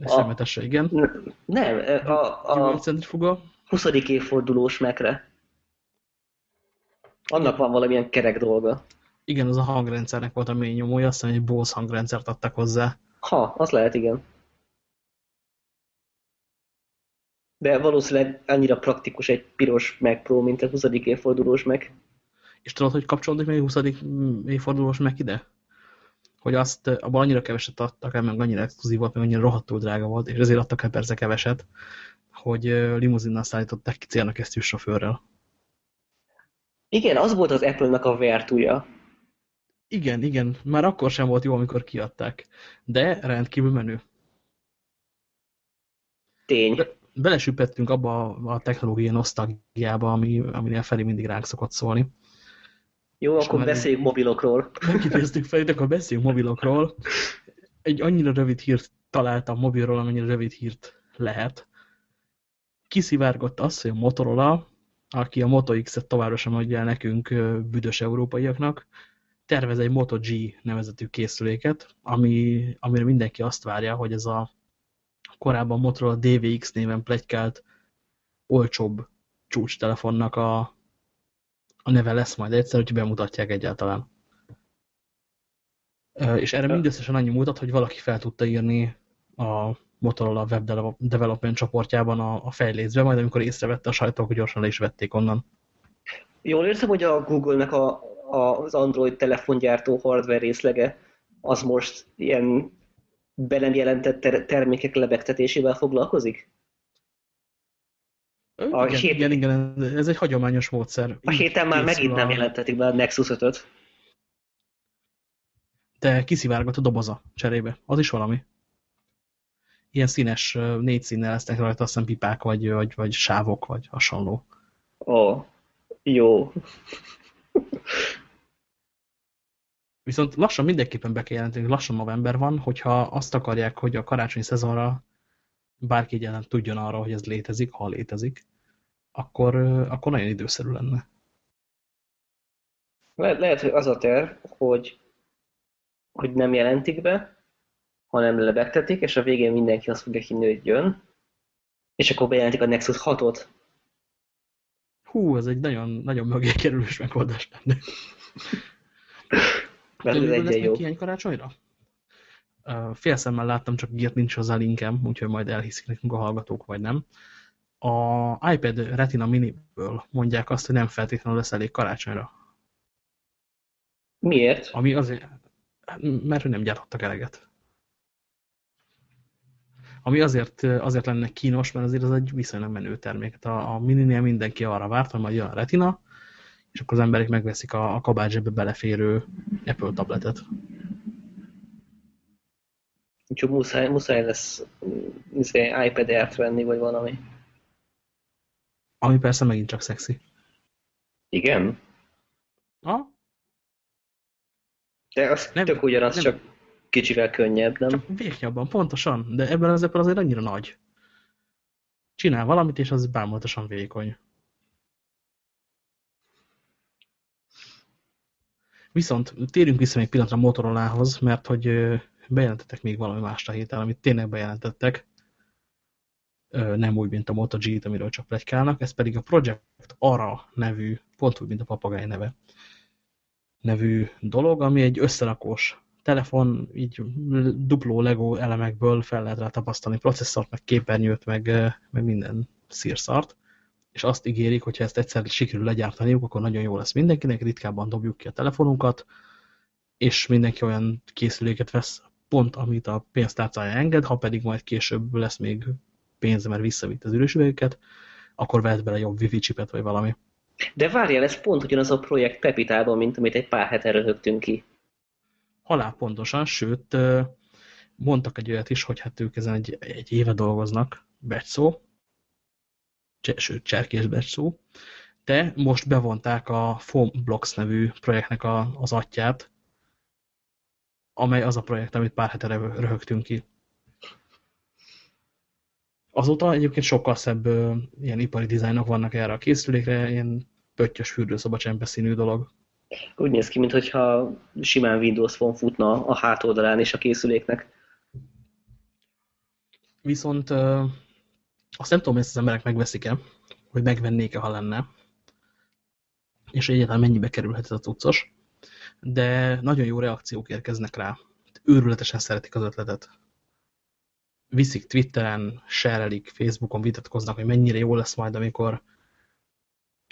A... Szemetesre, igen. Nem, a, a, a 20. évfordulós mekre. Annak van valamilyen kerek dolga. Igen, az a hangrendszernek volt a mély nyomója, aztán egy Bose hangrendszert adtak hozzá. Ha, az lehet, igen. De valószínűleg annyira praktikus egy piros Mac Pro, mint a 20. évfordulós Mac. És tudod, hogy kapcsolódik még a 20. évfordulós Mac ide? Hogy azt abban annyira keveset adtak el, meg annyira exkluzív volt, meg annyira rohadtul drága volt, és ezért adtak el persze keveset, hogy limuzinnal szállították ki célnak ezt sofőrrel. Igen, az volt az Apple-nak a vertúja. Igen, igen. Már akkor sem volt jó, amikor kiadták. De rendkívül menő. Tény. Be belesüppettünk abba a technológiai nosztalgiába, ami, aminél felé mindig ránk szokott szólni. Jó, És akkor beszéljünk mobilokról. Megkérdeztük fel, akkor beszéljünk mobilokról. Egy annyira rövid hírt találtam mobilról, amennyire rövid hírt lehet. Kiszivárgott az, hogy a Motorola, aki a Moto X-et továbbra sem adja el nekünk büdös európaiaknak, tervez egy Moto G nevezetű készüléket, ami, amire mindenki azt várja, hogy ez a korábban Motorola DVX néven plegykált olcsóbb csúcstelefonnak a, a neve lesz majd egyszer, hogy bemutatják egyáltalán. És erre mindösszesen annyi mutat, hogy valaki fel tudta írni a Motorola Web Development csoportjában a, a fejlécbe, majd amikor észrevette a sajtó, hogy gyorsan le is vették onnan. Jól értem, hogy a Google-nek a, a, az Android telefongyártó hardware részlege az most ilyen be nem jelentett ter termékek lebegtetésével foglalkozik? A igen, hét... igen, igen, ez egy hagyományos módszer. A héten már megint a... nem jelentetik be a Nexus 5-öt. De kiszivárgott a doboza cserébe. Az is valami. Ilyen színes, négy színnel lesznek rajta, azt hiszem pipák, vagy, vagy, vagy sávok, vagy hasonló. Ó, jó. Viszont lassan mindenképpen be kell jelenteni, lassan november van, hogyha azt akarják, hogy a karácsonyi szezonra bárki egyáltalán tudjon arra, hogy ez létezik, ha létezik, akkor, akkor nagyon időszerű lenne. Lehet, lehet, hogy az a terv, hogy, hogy nem jelentik be, hanem lebegtetik, és a végén mindenki azt fogja hinni, hogy jön, és akkor bejelentik a Nexus 6-ot. Hú, ez egy nagyon, nagyon mögé kerülős megoldás lenne. Mert ez egy jó. ilyen karácsonyra? Fél szemmel láttam, csak írt nincs hozzá linkem, úgyhogy majd elhiszik nekünk a hallgatók, vagy nem. A iPad Retina Mini-ből mondják azt, hogy nem feltétlenül lesz elég karácsonyra. Miért? Ami azért, mert hogy nem gyártottak eleget. Ami azért, azért lenne kínos, mert azért az egy viszonylag menő termék. A, a mininél mindenki arra várt, hogy majd jön a retina, és akkor az emberek megveszik a, a kabátzsebbe beleférő Apple tabletet. Úgyhogy muszáj, muszáj lesz muszáj iPad Air-t venni, vagy valami. Ami persze megint csak szexi. Igen? Ha? De az nem, tök ugyanaz, nem, csak kicsivel könnyebb, nem? Csak véknyabban, pontosan. De ebben az azért annyira nagy. Csinál valamit, és az bámulatosan vékony. Viszont térjünk vissza még pillanatra a Motorolához, mert hogy bejelentettek még valami más a héten, amit tényleg bejelentettek, nem úgy, mint a Moto G-t, amiről csak plegykálnak, ez pedig a Project Ara nevű, pont úgy, mint a papagáj neve, nevű dolog, ami egy összerakós telefon, így dupló Lego elemekből fel lehet rá tapasztalni processzort, meg képernyőt, meg, meg minden szírszart és azt ígérik, hogy ha ezt egyszer sikerül legyártaniuk, akkor nagyon jó lesz mindenkinek, ritkábban dobjuk ki a telefonunkat, és mindenki olyan készüléket vesz, pont amit a pénztárcája enged, ha pedig majd később lesz még pénze, mert visszavitt az ürös üvegeket, akkor vehet bele jobb wifi chipet, vagy valami. De várjál, ez pont ugyanaz a projekt Pepitában, mint amit egy pár hete röhögtünk ki. Halál pontosan, sőt, mondtak egy olyat is, hogy hát ők ezen egy, egy éve dolgoznak, szó, sőt, cserkésbe szó, de most bevonták a Foamblocks nevű projektnek a, az atyát, amely az a projekt, amit pár hete röhögtünk ki. Azóta egyébként sokkal szebb ilyen ipari dizájnok vannak erre a készülékre, ilyen pöttyös fürdőszoba csempeszínű dolog. Úgy néz ki, mintha simán Windows Phone futna a hátoldalán és a készüléknek. Viszont azt nem tudom, hogy ezt az emberek megveszik-e, hogy megvennék-e, ha lenne, és egyáltalán mennyibe kerülhet ez a cuccos, de nagyon jó reakciók érkeznek rá. Őrületesen szeretik az ötletet. Viszik Twitteren, sharelik, Facebookon vitatkoznak, hogy mennyire jó lesz majd, amikor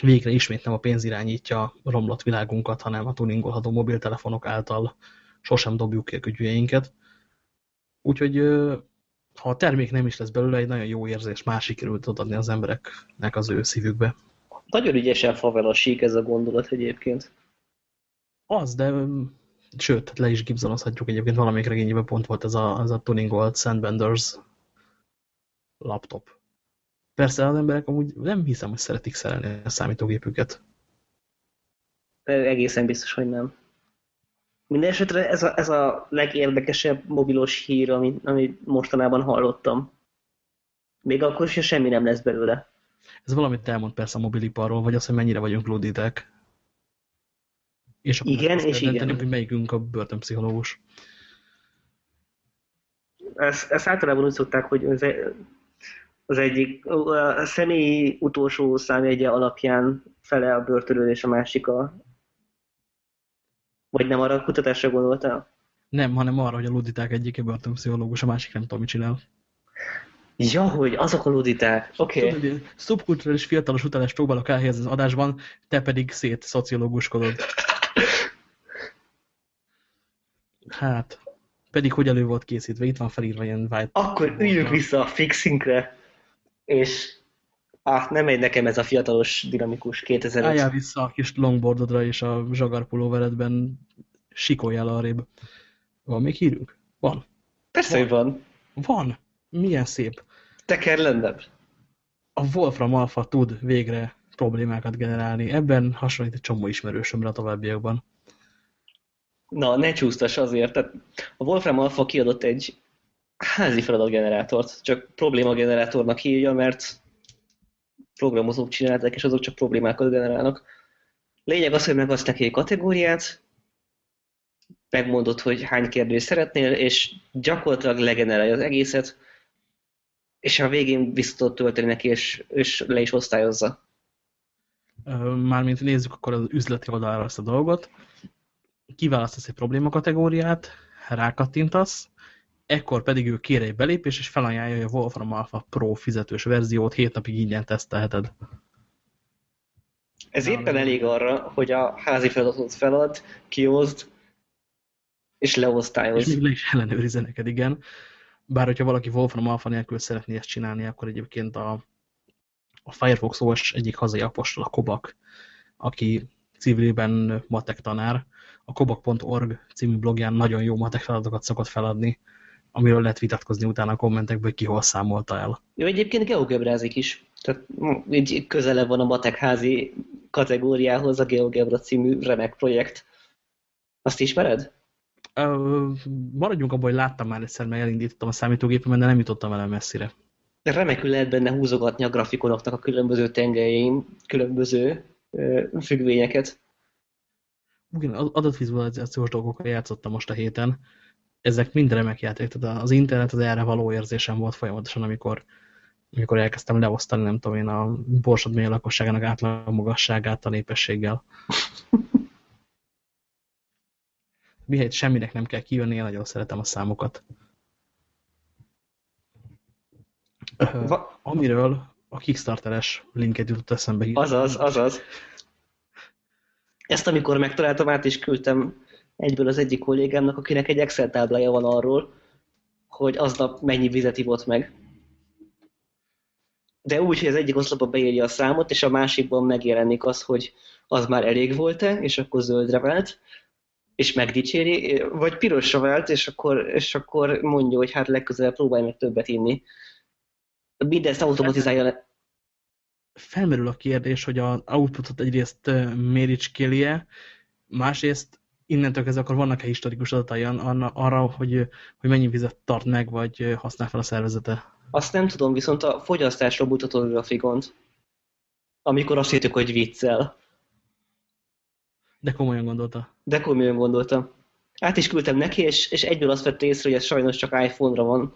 végre ismét nem a pénz irányítja a romlott világunkat, hanem a tuningolható mobiltelefonok által sosem dobjuk ki a kütyüjeinket. Úgyhogy ha a termék nem is lesz belőle, egy nagyon jó érzés már sikerült adni az embereknek az ő szívükbe. Nagyon ügyesen favelasík ez a gondolat egyébként. Az, de sőt, le is gibzonozhatjuk egyébként valamelyik regényében pont volt ez a, ez a tuningolt Sandbenders laptop. Persze az emberek amúgy nem hiszem, hogy szeretik szerelni a számítógépüket. Egészen biztos, hogy nem. Mindenesetre ez a, ez a legérdekesebb mobilos hír, amit, amit mostanában hallottam. Még akkor is semmi nem lesz belőle. Ez valamit elmond persze a mobiliparról, vagy az, hogy mennyire vagyunk luditek. És akkor igen, és igen. hogy melyikünk a börtönpszichológus. Ezt, ezt általában úgy szokták, hogy az, egyik a személyi utolsó számjegye alapján fele a börtönről, és a másik a vagy nem arra a kutatásra gondoltál? Nem, hanem arra, hogy a luditák egyike börtönpszichológus, a másik nem tudom, mit csinál. Ja, hogy azok a luditák. Oké. Okay. Szubkulturális fiatalos utalást próbálok elhelyezni az adásban, te pedig szét szociológuskodod. Hát, pedig hogy elő volt készítve, itt van felírva ilyen white. Akkor üljünk vissza a fixinkre, és Ah, nem megy nekem ez a fiatalos, dinamikus 2005. Álljál vissza a kis longboardodra és a zsagarpulóveredben sikoljál arrébb. Van még hírünk? Van. Persze, van. hogy van. Van. Milyen szép. Te kell lenned. A Wolfram Alpha tud végre problémákat generálni. Ebben hasonlít egy csomó ismerősömre a továbbiakban. Na, ne csúsztas azért. Tehát a Wolfram Alpha kiadott egy házi feladatgenerátort, csak problémagenerátornak hívja, mert programozók csinálták, és azok csak problémákat generálnak. Lényeg az, hogy megadsz neki egy kategóriát, megmondod, hogy hány kérdést szeretnél, és gyakorlatilag legenerálja az egészet, és a végén vissza tölteni neki, és, és le is osztályozza. Mármint nézzük akkor az üzleti oldalra ezt a dolgot. Kiválasztasz egy problémakategóriát, rákattintasz, ekkor pedig ő kér egy belépés, és felajánlja, hogy a Wolfram Alpha Pro fizetős verziót hét napig ingyen tesztelheted. Ez éppen elég arra, hogy a házi feladatot felad, kiozd, és leosztályoz. És még le is ellenőrizze neked, igen. Bár hogyha valaki Wolfram Alpha nélkül szeretné ezt csinálni, akkor egyébként a, a Firefox OS egyik hazai apostol, a Kobak, aki civilben matek tanár, a kobak.org című blogján nagyon jó matek feladatokat szokott feladni, amiről lehet vitatkozni utána a kommentekből, hogy ki hol számolta el. Jó, egyébként geogebrázik is. Tehát így közelebb van a matek házi kategóriához a GeoGebra című remek projekt. Azt ismered? Uh, maradjunk abban, hogy láttam már egyszer, mert elindítottam a számítógépemen, de nem jutottam vele messzire. De remekül lehet benne húzogatni a grafikonoknak a különböző tengelyén, különböző uh, függvényeket. Igen, adatvizualizációs dolgokkal játszottam most a héten, ezek mind remek játék, tehát az internet az erre való érzésem volt folyamatosan, amikor, amikor elkezdtem leosztani, nem tudom én, a borsod mély lakosságának átlag magasságát a népességgel. Mihelyt semminek nem kell kijönni, én nagyon szeretem a számokat. Va Amiről a Kickstarteres linket jutott eszembe. Azaz, azaz. Ezt amikor megtaláltam, át is küldtem egyből az egyik kollégámnak, akinek egy Excel táblája van arról, hogy aznap mennyi vizet ivott meg. De úgy, hogy az egyik oszlopba beírja a számot, és a másikban megjelenik az, hogy az már elég volt-e, és akkor zöldre vált, és megdicséri, vagy pirosra vált, és akkor, és akkor mondja, hogy hát legközelebb próbálj meg többet inni. Mindezt automatizálja. Felmerül a kérdés, hogy az outputot egyrészt méricskélje, másrészt innentől kezdve akkor vannak-e historikus adatai arra, hogy, hogy mennyi vizet tart meg, vagy használ fel a szervezete? Azt nem tudom, viszont a fogyasztásra mutató grafikont, amikor azt hittük, hogy viccel, De komolyan gondolta. De komolyan gondolta. Át is küldtem neki, és, és egyből azt vette észre, hogy ez sajnos csak iPhone-ra van,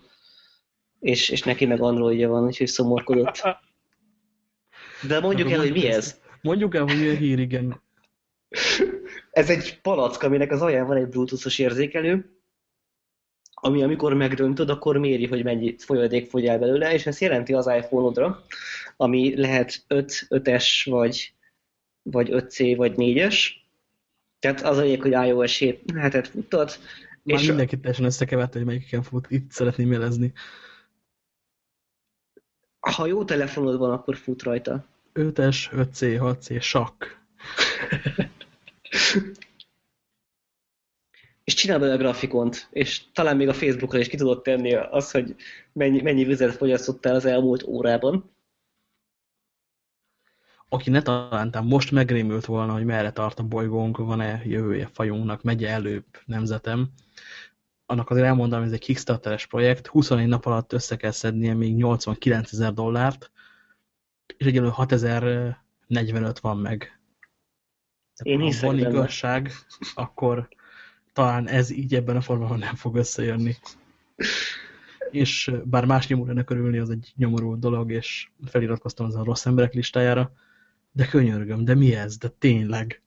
és, és neki meg Androidja van, úgyhogy szomorkodott. De mondjuk el, hogy mi ez. Mondjuk el, hogy a hír, igen. Ez egy palack, aminek az alján van egy bluetoothos érzékelő, ami amikor megdöntöd, akkor méri, hogy mennyi folyadék fogy el belőle, és ez jelenti az iPhone-odra, ami lehet 5, 5-es, vagy, vagy 5C, vagy 4-es. Tehát az a lényeg, hogy iOS 7 hetet futtat. Már és mindenki teljesen összekevert, hogy melyiken fut. Itt szeretném jelezni. Ha jó telefonod van, akkor fut rajta. 5-es, 5C, 6C, sakk. és csinál bele a grafikont, és talán még a Facebookra is ki tudod tenni az, hogy mennyi, mennyi vizet fogyasztottál az elmúlt órában. Aki ne talántán most megrémült volna, hogy merre tart a bolygónk, van-e jövője fajunknak, megye előbb nemzetem, annak azért elmondom, hogy ez egy Kickstarteres projekt, 21 nap alatt össze kell szednie még 89 ezer dollárt, és egyelőre 6045 van meg. Én ha van igazság, akkor talán ez így ebben a formában nem fog összejönni. És bár más nyomóra örülni, az egy nyomorú dolog, és feliratkoztam az a rossz emberek listájára, de könyörgöm, de mi ez? De tényleg?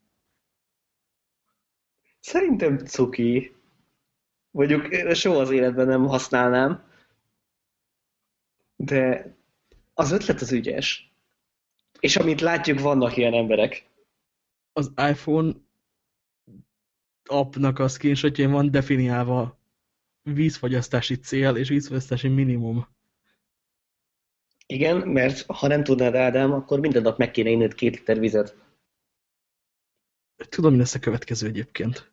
Szerintem cuki. Mondjuk soha az életben nem használnám, de az ötlet az ügyes. És amit látjuk, vannak ilyen emberek. Az iPhone appnak a screenshotjén van definiálva vízfogyasztási cél és vízfogyasztási minimum. Igen, mert ha nem tudnád, Ádám, akkor minden nap meg kéne inned két liter vizet. Tudom, mi lesz a következő egyébként.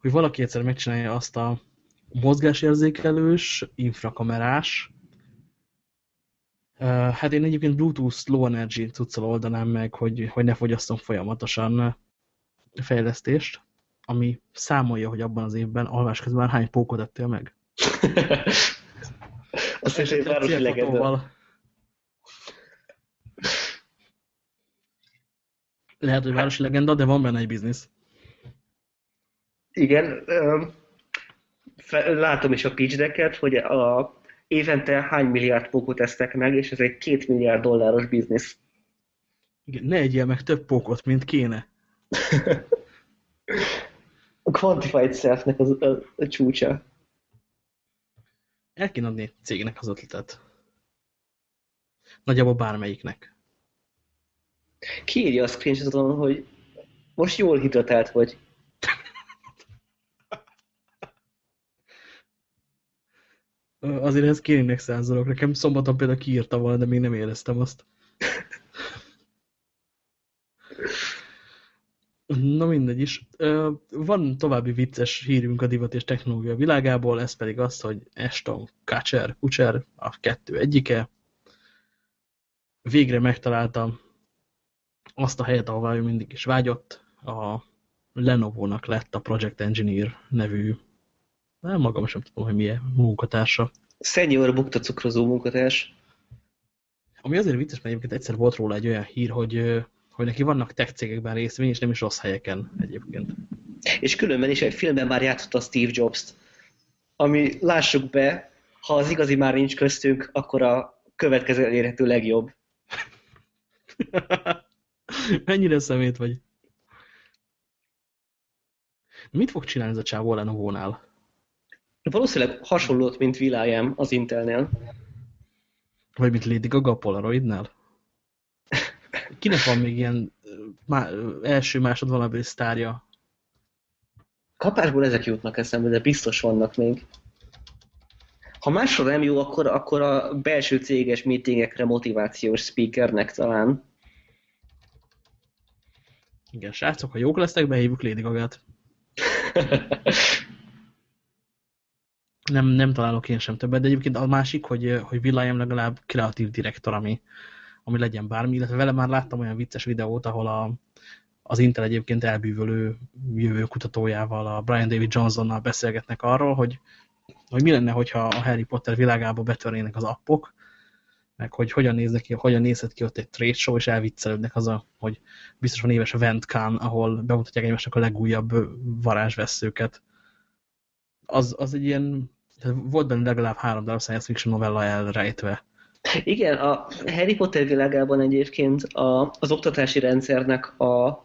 Hogy valaki egyszer megcsinálja azt a mozgásérzékelős, infrakamerás, Hát én egyébként Bluetooth Low Energy cuccal oldanám meg, hogy, hogy ne fogyasszon folyamatosan fejlesztést ami számolja, hogy abban az évben alvás közben hány pókot ettél meg. Azt hiszem, hogy városi legenda. Lehet, hogy városi legenda, de van benne egy biznisz. Igen. Látom is a pitch decket, hogy a évente hány milliárd pókot esztek meg, és ez egy két milliárd dolláros biznisz. Igen, ne egyél meg több pókot, mint kéne. a quantified selfnek az, a, a csúcsa. El kéne adni cégnek az ötletet. Nagyjából bármelyiknek. Kiírja a screenshoton, hogy most jól hidratált vagy. Azért ez kérnék százalok. Nekem szombaton például kiírta volna, de még nem éreztem azt. Na mindegy is. Van további vicces hírünk a divat és technológia világából, ez pedig az, hogy Ashton Kutcher, Kutcher a kettő egyike, végre megtalálta azt a helyet, ahová ő mindig is vágyott. A Lenovo-nak lett a Project Engineer nevű, nem magam sem tudom, hogy milyen munkatársa. Senior bukta cukrozó munkatárs. Ami azért vicces, mert egyébként egyszer volt róla egy olyan hír, hogy hogy neki vannak tech cégekben részvény, és nem is rossz helyeken egyébként. És különben is egy filmben már játszott a Steve Jobs-t, ami lássuk be, ha az igazi már nincs köztünk, akkor a következő elérhető legjobb. Mennyire szemét vagy? Mit fog csinálni ez a csávó Lenovo-nál? Valószínűleg hasonlót, mint Will az Intelnél. Vagy mint Lady Gaga Polaroidnál? Kinek van még ilyen má, első, másod valami sztárja? Kapásból ezek jutnak eszembe, de biztos vannak még. Ha másra nem jó, akkor, akkor a belső céges meetingekre motivációs speakernek talán. Igen, srácok, ha jók lesznek, behívjuk Lady Gaga-t. nem, nem találok én sem többet, de egyébként a másik, hogy, hogy Will.i.am legalább kreatív direktor, ami, ami legyen bármi, illetve vele már láttam olyan vicces videót, ahol a, az Intel egyébként elbűvölő jövő kutatójával, a Brian David Johnsonnal beszélgetnek arról, hogy, hogy mi lenne, hogyha a Harry Potter világába betörnének az appok, meg hogy hogyan néznek ki, hogyan nézhet ki ott egy trade show, és elviccelődnek az a, hogy biztos van éves Ventcon, ahol bemutatják egymásnak a legújabb varázsveszőket. Az, az egy ilyen, volt benne legalább három darab science fiction novella elrejtve. Igen, a Harry Potter világában egyébként a, az oktatási rendszernek a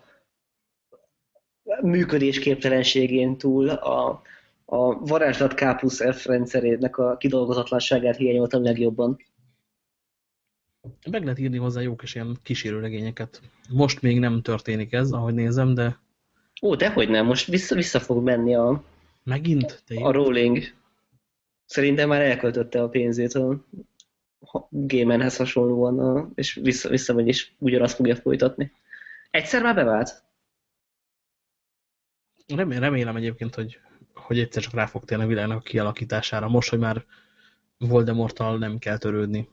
működésképtelenségén túl a, a varázslat K plusz F rendszerének a kidolgozatlanságát hiányoltam legjobban. Meg lehet írni hozzá jók és ilyen kísérőlegényeket. Most még nem történik ez, ahogy nézem, de... Ó, dehogy nem, most vissza, vissza fog menni a... Megint? Te a Rowling. Szerintem már elköltötte a pénzét a Gaimanhez hasonlóan, és vissza, visszamegy, és ugyanazt fogja folytatni. Egyszer már bevált? Remélem, remélem egyébként, hogy, hogy egyszer csak rá fog a világnak a kialakítására. Most, hogy már Voldemorttal nem kell törődni.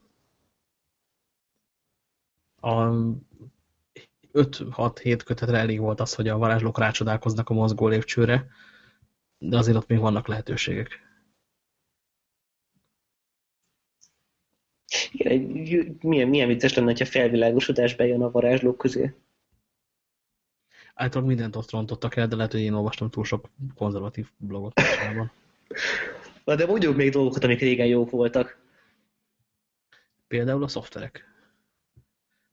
A 5-6-7 kötetre elég volt az, hogy a varázslók rácsodálkoznak a mozgó lépcsőre, de azért ott még vannak lehetőségek. Igen, milyen, milyen vicces lenne, ha felvilágosodás bejön a varázslók közé. Általában mindent ott rontottak el, de lehet, hogy én olvastam túl sok konzervatív blogot. Na de mondjuk még dolgokat, amik régen jók voltak. Például a szoftverek.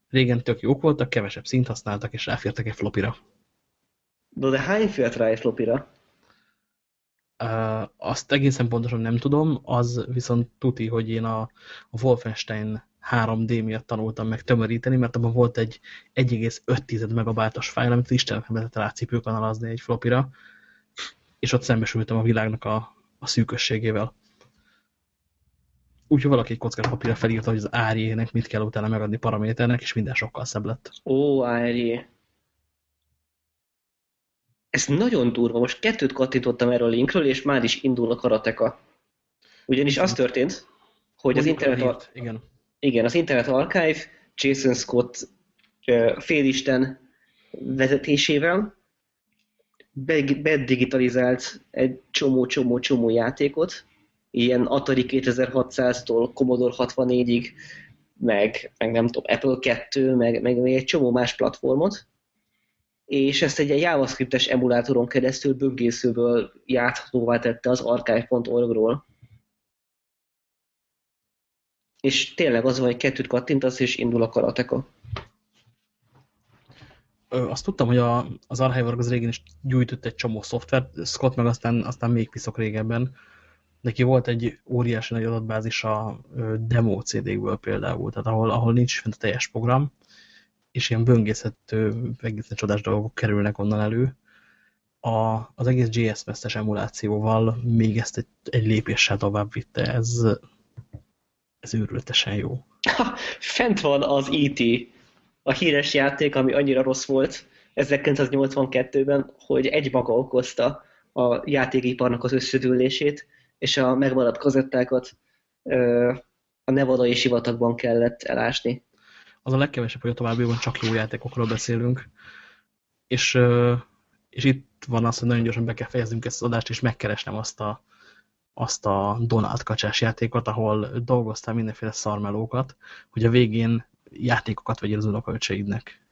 Régen tök jók voltak, kevesebb szint használtak, és ráfértek egy flopira. De, de hány fért rá egy flopira? Azt egészen pontosan nem tudom, az viszont tuti, hogy én a, a Wolfenstein 3D miatt tanultam meg tömöríteni, mert abban volt egy 1,5 megabájtos fájl, amit Istennek lehetett rácipőkanalazni egy flopira, és ott szembesültem a világnak a, a szűkösségével. Úgyhogy valaki egy kockás papírra felírta, hogy az árjének mit kell utána megadni paraméternek, és minden sokkal szebb lett. Ó, árjé. Ez nagyon durva. Most kettőt kattintottam erről a linkről, és már is indul a karateka. Ugyanis az történt, hogy az internet... A... Igen igen, az Internet Archive Jason Scott félisten vezetésével bedigitalizált egy csomó-csomó-csomó játékot, ilyen Atari 2600-tól Commodore 64-ig, meg, meg nem tudom, Apple 2, meg, meg egy csomó más platformot, és ezt egy JavaScript-es emulátoron keresztül böngészőből játhatóvá tette az archive.org-ról és tényleg az van, hogy kettőt kattintasz, és indul a karateka. Ö, azt tudtam, hogy a, az Archive az régen is gyújtott egy csomó szoftvert, Scott meg aztán, aztán még piszok régebben. Neki volt egy óriási nagy adatbázis a demo CD-kből például, tehát ahol, ahol nincs fent a teljes program, és ilyen böngészhető, egészen csodás dolgok kerülnek onnan elő. A, az egész JS-mesztes emulációval még ezt egy, egy lépéssel tovább vitte. Ez, ez őrültesen jó. Fent van az E.T., a híres játék, ami annyira rossz volt 1982-ben, hogy egy maga okozta a játékiparnak az összedüllését, és a megmaradt kazettákat a nevadai sivatagban kellett elásni. Az a legkevesebb, hogy a továbbiakban csak jó játékokról beszélünk. És, és itt van az, hogy nagyon gyorsan be kell fejeznünk ezt az adást, és megkeresnem azt a, azt a Donald kacsás játékot, ahol dolgoztál mindenféle szarmelókat, hogy a végén játékokat vegyél az unokölcseidnek.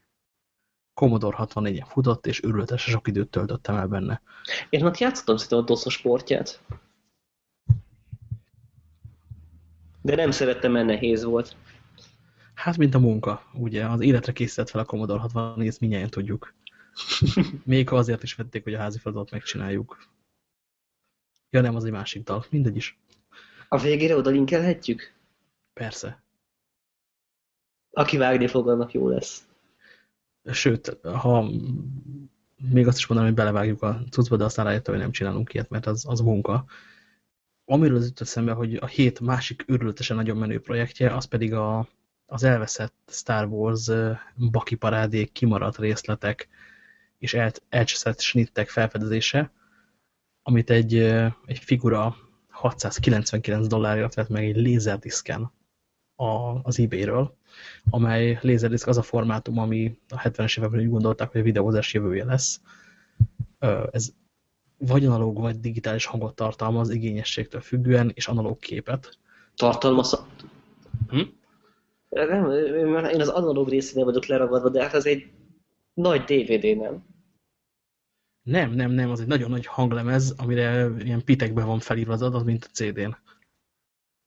Commodore 64-en futott, és őrületesen sok időt töltöttem el benne. Én ott játszottam szerintem a DOS sportját. De nem szerettem, mert nehéz volt. Hát, mint a munka, ugye? Az életre készített fel a Commodore 64, ezt mindjárt tudjuk. Még ha azért is vették, hogy a házi feladatot megcsináljuk. Ja nem, az egy másik dal. Mindegy is. A végére oda linkelhetjük? Persze. Aki vágni fog, annak jó lesz. Sőt, ha még azt is mondanám, hogy belevágjuk a cuccba, de aztán rájött, hogy nem csinálunk ilyet, mert az, az munka. Amiről az jutott szembe, hogy a hét másik őrületesen nagyon menő projektje, az pedig a, az elveszett Star Wars baki parádék, kimaradt részletek és el, elcseszett snittek felfedezése, amit egy, egy figura 699 dollárért vett meg egy lézerdiszken az eBay-ről, amely lézerdiszk az a formátum, ami a 70-es években úgy gondolták, hogy a videózás jövője lesz. Ez vagy analóg, vagy digitális hangot tartalmaz igényességtől függően, és analóg képet. Tartalmaz? Hm? Nem, én az analóg részénél vagyok leragadva, de hát az egy nagy DVD, nem? Nem, nem, nem, az egy nagyon nagy hanglemez, amire ilyen pitekben van felírva az adat, mint a CD-n.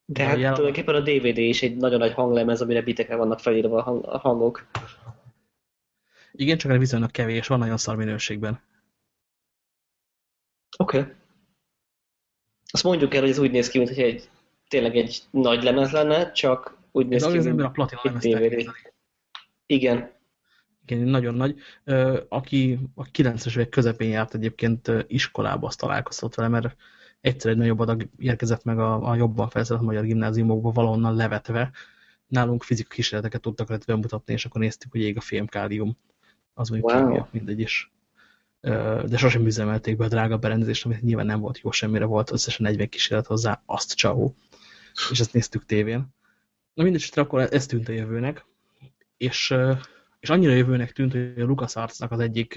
De hát jel... tulajdonképpen a DVD is egy nagyon nagy hanglemez, amire bitekre vannak felírva a hangok. Igen, csak viszonylag kevés, van nagyon szar minőségben. Oké. Okay. Azt mondjuk el, hogy ez úgy néz ki, mintha egy, tényleg egy nagy lemez lenne, csak úgy néz ez ki, mint a platina lemez Igen. Igen, nagyon nagy. Aki a 90-es évek közepén járt egyébként iskolába, azt találkoztott vele, mert egyszer egy nagyobb adag érkezett meg a, a jobban felszerelt magyar gimnáziumokba valahonnan levetve. Nálunk fizika kísérleteket tudtak lehet bemutatni, és akkor néztük, hogy ég a fémkálium. Az mondjuk wow. kémia, mindegy is. De sosem üzemelték be a drága berendezést, amit nyilván nem volt jó semmire, volt összesen 40 kísérlet hozzá, azt csau. És ezt néztük tévén. Na mindegy, akkor ez tűnt a jövőnek. És, és annyira jövőnek tűnt, hogy a LucasArts-nak az egyik,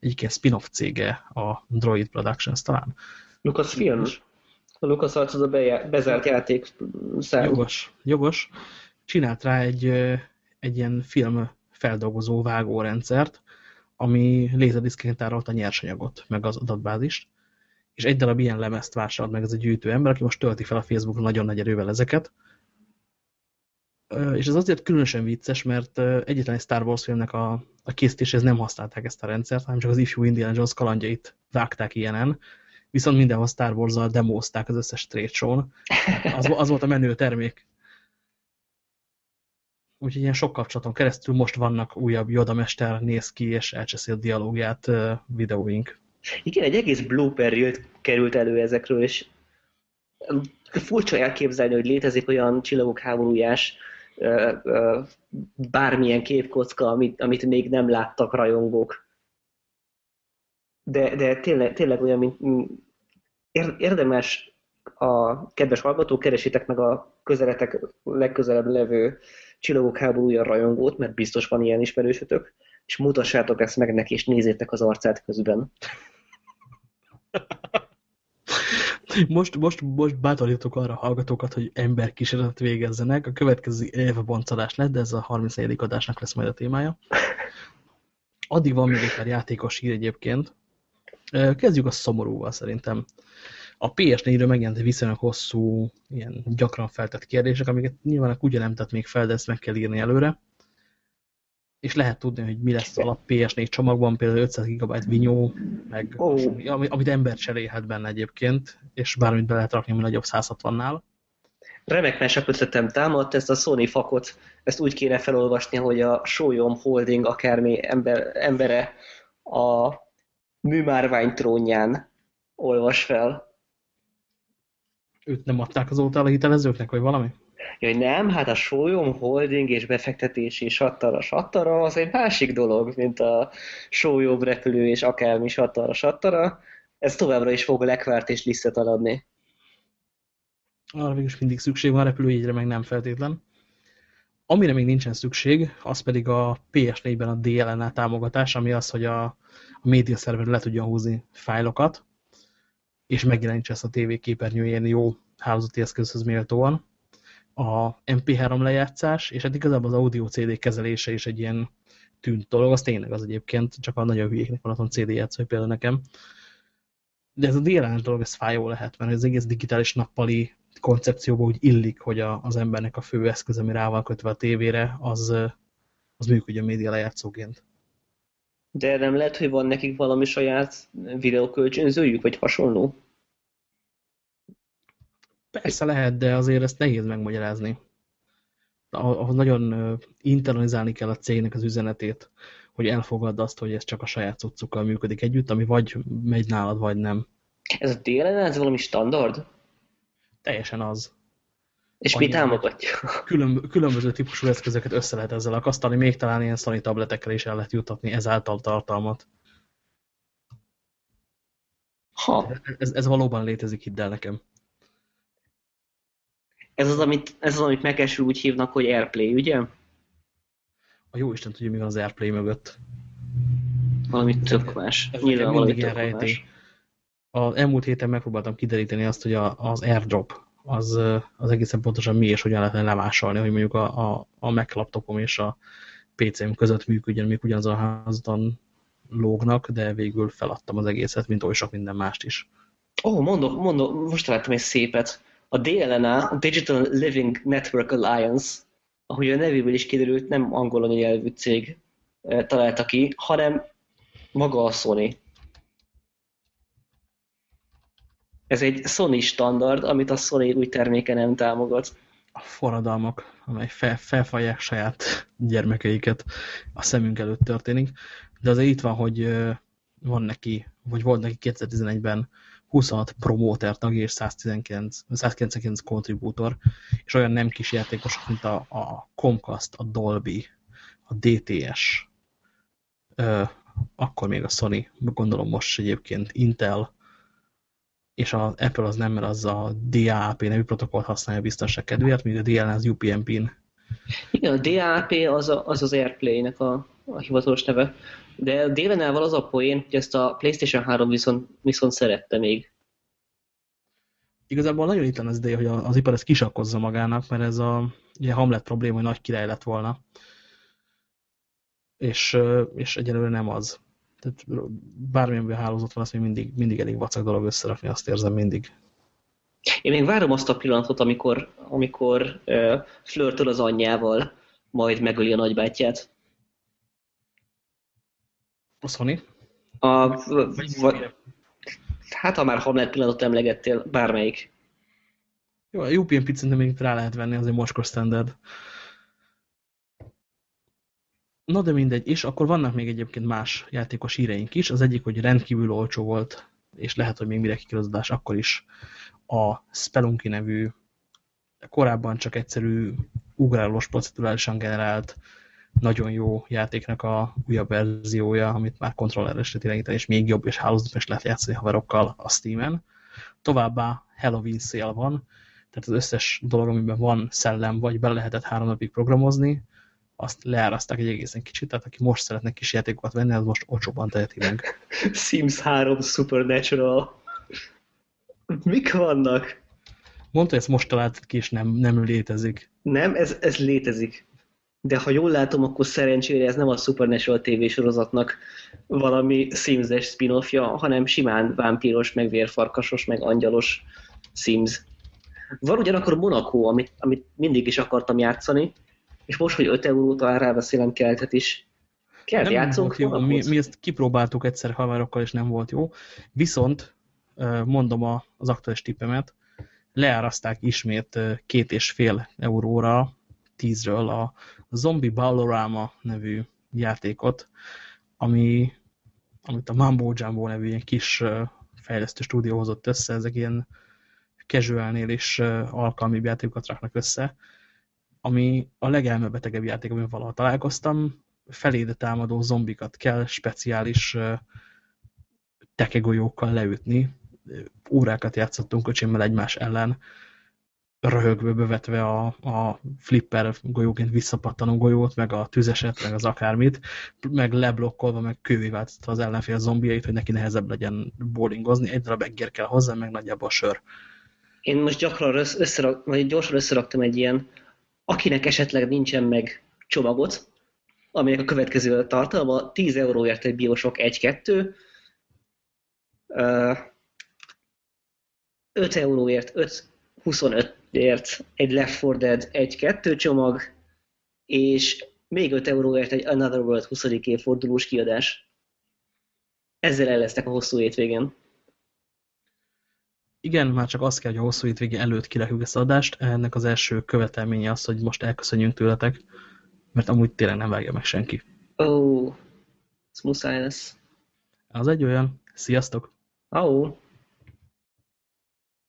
egyik ilyen spin-off cége, a Droid Productions talán, Lucasfilm? A LucasArts az a bezárt játék szám. Jogos, jogos. Csinált rá egy, egy ilyen film feldolgozó vágórendszert, ami lézerdiszként tárolt a nyersanyagot, meg az adatbázist, és egy darab ilyen lemezt vásárolt meg ez a gyűjtő ember, aki most tölti fel a Facebookon nagyon nagy erővel ezeket. És ez azért különösen vicces, mert egyetlen egy Star Wars filmnek a, a készítéshez nem használták ezt a rendszert, hanem csak az ifjú Indiana Jones kalandjait vágták ilyenen, viszont mindenhol Star Wars-zal demózták az összes show-n. Az, az volt a menő termék. Úgyhogy ilyen sok kapcsolaton keresztül most vannak újabb Yoda Mester néz ki és elcseszélt dialógiát uh, videóink. Igen, egy egész blooper került elő ezekről, és furcsa elképzelni, hogy létezik olyan csillagok háborújás bármilyen képkocka, amit, amit még nem láttak rajongók. De, de tényleg, tényleg olyan, mint, érdemes a kedves hallgatók, keresétek meg a közeletek legközelebb levő csillagok háborúja rajongót, mert biztos van ilyen ismerősötök, és mutassátok ezt meg neki, és nézzétek az arcát közben. Most, most, most bátorítok arra a hallgatókat, hogy emberkísérletet végezzenek. A következő élve lett, de ez a 34. adásnak lesz majd a témája. Addig van még egy pár játékos hír egyébként. Kezdjük a szomorúval szerintem. A PS4-ről megjelent egy viszonylag hosszú, ilyen gyakran feltett kérdések, amiket nyilván a kutya nem tett még fel, de ezt meg kell írni előre. És lehet tudni, hogy mi lesz alap PS4 csomagban, például 500 GB vinyó, meg oh. amit ember cserélhet benne egyébként, és bármit be lehet rakni, ami nagyobb 160-nál. Remek mashup ötletem támadt, ezt a Sony fakot, ezt úgy kéne felolvasni, hogy a Sólyom Holding akármi ember, embere a műmárvány trónján olvas fel. Őt nem adták azóta a hitelezőknek, vagy valami? Ja, nem, hát a sólyom holding és befektetési sattara sattara az egy másik dolog, mint a sólyom repülő és akármi sattara sattara. Ez továbbra is fog lekvárt és lisztet adni. Arra mégis mindig szükség van, repülőjegyre meg nem feltétlen. Amire még nincsen szükség, az pedig a PS4-ben a DLNA támogatás, ami az, hogy a, a média szerver le tudja húzni fájlokat, és megjelenítse ezt a TV képernyőjén jó hálózati eszközhöz méltóan. A MP3 lejátszás, és hát igazából az audio CD kezelése is egy ilyen tűnt dolog, az tényleg az egyébként, csak a nagyon hülyéknek van otthon CD játszó, például nekem. De ez a DLN dolog, ez fájó lehet, mert az egész digitális nappali koncepcióban úgy illik, hogy a, az embernek a fő eszköz, ami rá van kötve a tévére, az, az működjön média lejátszóként. De nem lehet, hogy van nekik valami saját videókölcsönzőjük, vagy hasonló? Persze lehet, de azért ezt nehéz megmagyarázni. Ahhoz nagyon internalizálni kell a cégnek az üzenetét, hogy elfogadd azt, hogy ez csak a saját cuccukkal működik együtt, ami vagy megy nálad, vagy nem. Ez a DLN, ez valami standard? Teljesen az. És Annyi mi támogatja? Külön, különböző típusú eszközöket össze lehet ezzel akasztani, még talán ilyen Sony tabletekkel is el lehet jutatni ezáltal tartalmat. Ha. Ez, ez valóban létezik, hidd el nekem. Ez az, amit, ez az, amit megesül úgy hívnak, hogy Airplay, ugye? A jó Isten tudja, mi van az Airplay mögött. Valami tök más. Nyilván valami tök más. A elmúlt héten megpróbáltam kideríteni azt, hogy a, az AirDrop az, az egészen pontosan mi és hogyan lehetne lemásolni, hogy mondjuk a, a, a Mac laptopom és a PC-m között működjön, még ugyanazon a házban lógnak, de végül feladtam az egészet, mint oly sok minden mást is. Ó, oh, mondok, mondok, most találtam egy szépet. A DLNA, a Digital Living Network Alliance, ahogy a nevéből is kiderült, nem angol nyelvű cég találta ki, hanem maga a Sony. Ez egy Sony standard, amit a Sony új terméke nem támogat. A forradalmak, amely fel, felfalják saját gyermekeiket a szemünk előtt történik. De azért itt van, hogy van neki, vagy volt neki 2011-ben 26 promóter tagja és 119, 199 kontribútor, és olyan nem kis játékosok, mint a, a Comcast, a Dolby, a DTS, ö, akkor még a Sony, gondolom most egyébként Intel, és az Apple az nem, mert az a DAAP nevű protokollt használja biztonság kedvéért, míg a DLN az UPnP-n. Igen, a DAAP az a, az, az Airplay-nek a, a hivatalos neve. De a DLN-vel az a poén, hogy ezt a PlayStation 3 viszont, viszont szerette még. Igazából nagyon itt az ideje, hogy az ipar ezt kisakkozza magának, mert ez a ugye Hamlet probléma, hogy nagy király lett volna. És, és egyelőre nem az. Tehát bármilyen hálózat van, azt még mindig, mindig elég vacak dolog összerakni, azt érzem mindig. Én még várom azt a pillanatot, amikor, amikor uh, flörtöl az anyjával, majd megöli a nagybátyját. A Sony? A, vagy, hát ha már Hamlet pillanatot emlegettél, bármelyik. Jó, a UPN pizzát még rá lehet venni, az egy mocskos standard. Na de mindegy, és akkor vannak még egyébként más játékos híreink is. Az egyik, hogy rendkívül olcsó volt, és lehet, hogy még mire kiköröződás, akkor is a Spelunky nevű, korábban csak egyszerű ugrálós procedurálisan generált, nagyon jó játéknak a újabb verziója, amit már kontrolleres lehet irányítani, és még jobb és hálózatos is lehet játszani haverokkal a Steam-en. Továbbá Halloween szél van, tehát az összes dolog, amiben van szellem, vagy bele lehetett három napig programozni, azt leáraszták egy egészen kicsit, tehát aki most szeretne kis játékokat venni, az most olcsóban teheti meg. Sims 3 Supernatural. Mik vannak? Mondta, hogy ezt most találtad ki, és nem, nem létezik. Nem, ez, ez létezik. De ha jól látom, akkor szerencsére ez nem a Supernatural TV sorozatnak valami Sims-es spin-offja, hanem simán vámpíros, meg vérfarkasos, meg angyalos Sims. Van ugyanakkor Monaco, amit, amit mindig is akartam játszani, és most, hogy 5 eurót talán ráveszélem keltet is. Kelt játszunk? Jó. Mi, mi ezt kipróbáltuk egyszer haverokkal, és nem volt jó. Viszont, mondom a, az aktuális tippemet, leáraszták ismét két és fél euróra, tízről a Zombie Ballorama nevű játékot, ami, amit a Mambo Jumbo nevű ilyen kis fejlesztő stúdió hozott össze, ezek ilyen casualnél is alkalmi játékokat raknak össze, ami a legelmebetegebb játék, amivel valaha találkoztam. Feléde támadó zombikat kell speciális tekegolyókkal leütni. Órákat játszottunk öcsémmel egymás ellen, röhögve bevetve a, a flipper golyóként visszapattanó golyót, meg a tüzeset, meg az akármit, meg leblokkolva, meg kővé változtatva az ellenfél zombiait, hogy neki nehezebb legyen bowlingozni. Egy darab eggér kell hozzá, meg nagyjából sör. Én most gyakran összerak, vagy gyorsan összeraktam egy ilyen Akinek esetleg nincsen meg csomagot, aminek a következő tartalma 10 euróért egy Bioshock 1-2, 5 euróért, 5, 25ért egy Left 4 Dead 1-2 csomag, és még 5 euróért egy Another World 20. évfordulós kiadás. Ezzel el lesznek a hosszú hétvégén. Igen, már csak az kell, hogy a hosszú hétvége előtt kirakjuk ezt adást. Ennek az első követelménye az, hogy most elköszönjünk tőletek, mert amúgy tényleg nem vágja meg senki. Ó, oh, ez muszáj lesz. Az egy olyan. Sziasztok! Oh.